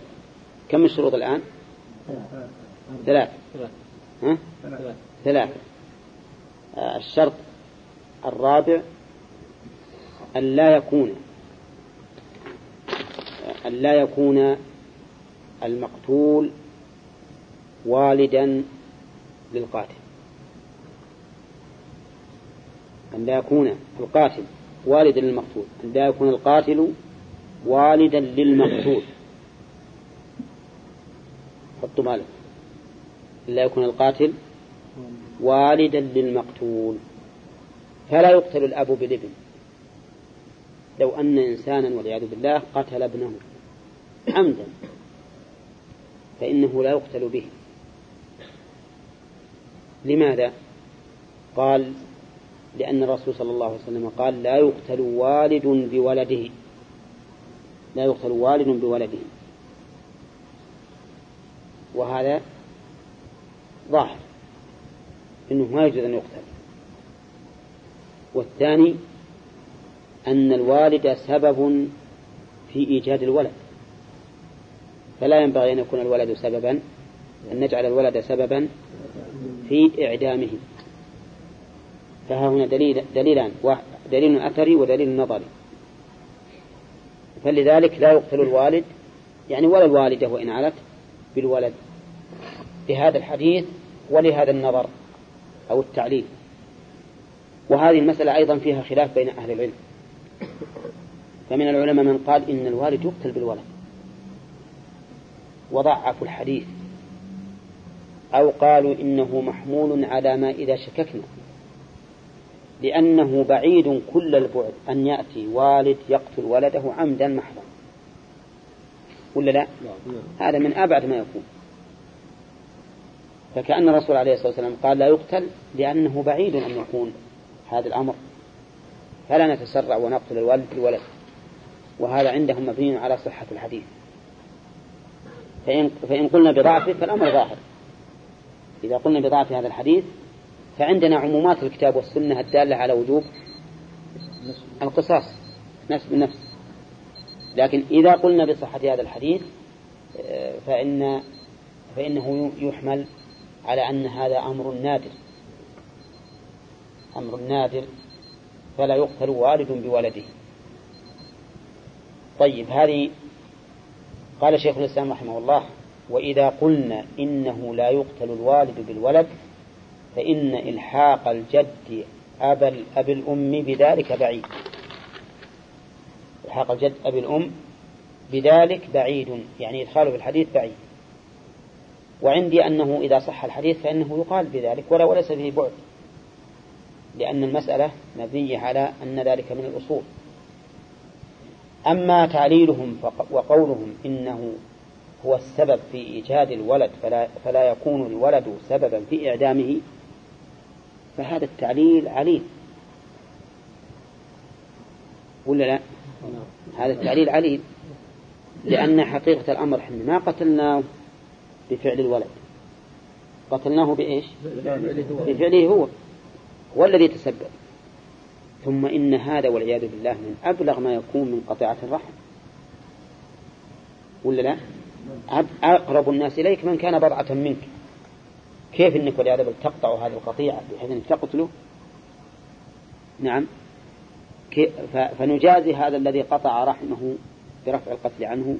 كم الشروط الآن؟ ثلاث ها؟ ثلاث آه، الشرط الرابع أن لا يكون أن لا يكون المقتول والدا للقاتل. أن لا يكون القاتل والدا للمقتول أن لا يكون القاتل والدا للمقتول. حطوا مالك أن لا يكون القاتل والدا للمقتول. فلا يقتل الأب بالابن. لو أن إنسانا والعياذ بالله قتل ابنه عمدا فإنه لا يقتل به. لماذا؟ قال لأن الرسول صلى الله عليه وسلم قال لا يقتل والد بولده. لا يقتل والد بولده. وهذا ظاهر. أنه ما يجوز أن يقتل. والثاني أن الوالد سبب في إيجاد الولد. فلا ينبغي أن يكون الولد سببا أن نجعل الولد سببا في إعدامه. فها هنا دليل دليلان. دليل أثري ودليل نظري. فلذلك لا يقتل الوالد يعني ولا الوالدة وإن علت بالولد. لهذا الحديث ولهذا النظر أو التعليل. وهذه المسألة أيضا فيها خلاف بين أهل العلم. فمن العلماء من قال إن الوالد يقتل بالولد. وضعفوا الحديث. أو قالوا إنه محمول على ما إذا شككنا. لأنه بعيد كل البعد. أن يأتي والد يقتل ولده عمدا محضا. ولا لا؟ هذا من أبعد ما يكون. فكأن الرسول عليه الصلاة والسلام قال لا يقتل لأنه بعيد أن يكون هذا الأمر. فلا نتسرع ونقتل الوالد بالولد. وهذا عندهم مبني على صحة الحديث. فإن, فإن قلنا بضعفه فالأمر ظاهر. إذا قلنا بضعف هذا الحديث فعندنا عمومات الكتاب والسنة الدالة على وجوب القصاص نفس بالنفس لكن إذا قلنا بصحة هذا الحديث فإن فإنه يحمل على أن هذا أمر نادر. أمر نادر فلا يقتل والد بولده. طيب هذه قال شيخ الإسلام رحمه الله وإذا قلنا إنه لا يقتل الوالد بالولد فإن إلحاق الجد أبا أبي الأم بذلك بعيد. إلحاق الجد أبي الأم بذلك بعيد يعني إدخاله في الحديث بعيد. وعندي أنه إذا صح الحديث فإنه يقال بذلك ولا وليس فيه بعد لأن المسألة مبنية على أن ذلك من الأصول. أما تعليلهم وقولهم إنه هو السبب في إيجاد الولد فلا, فلا يكون الولد سببا في إعدامه فهذا التعليل عليل ولا لا؟ هذا التعليل عليل لأن حقيقة الأمر إحنا ما قتلناه بفعل الولد. قتلناه بإيش؟ بفعله هو. هو الذي تسبب. ثم إن هذا والعياذ بالله من أبلغ ما يكون من قطيعة الرحم. ولا لا؟ أقرب الناس إليك من كان بضعة منك. كيف إنك والعياذ بالله تقطع هذه القطيعة بحيث أنك تقتله؟ نعم. فنجازي هذا الذي قطع رحمه برفع القتل عنه.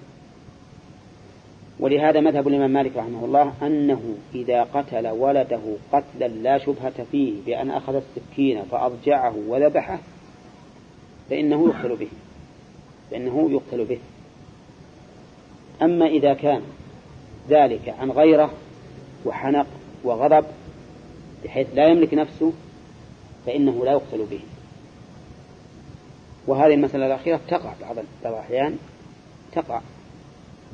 ولهذا مذهب الإمام مالك رحمه الله أنه إذا قتل ولده قتلا لا شبهة فيه بأن أخذ السكين فأضجعه وذبحه فإنه يقتل به. فإنه يقتل به. أما إذا كان ذلك عن غيره وحنق وغضب بحيث لا يملك نفسه فإنه لا يقتل به. وهذه المسألة الأخيرة تقع بعض الأحيان تقع.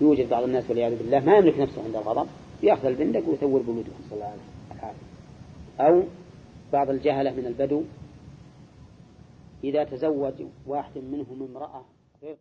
يوجد بعض الناس والعياذ بالله ما يملك نفسه عند الغضب يأخذ البندق ويثور بلوده صلى الله عليه أو بعض الجهلة من البدو إذا تزوج واحد منهم امرأة غير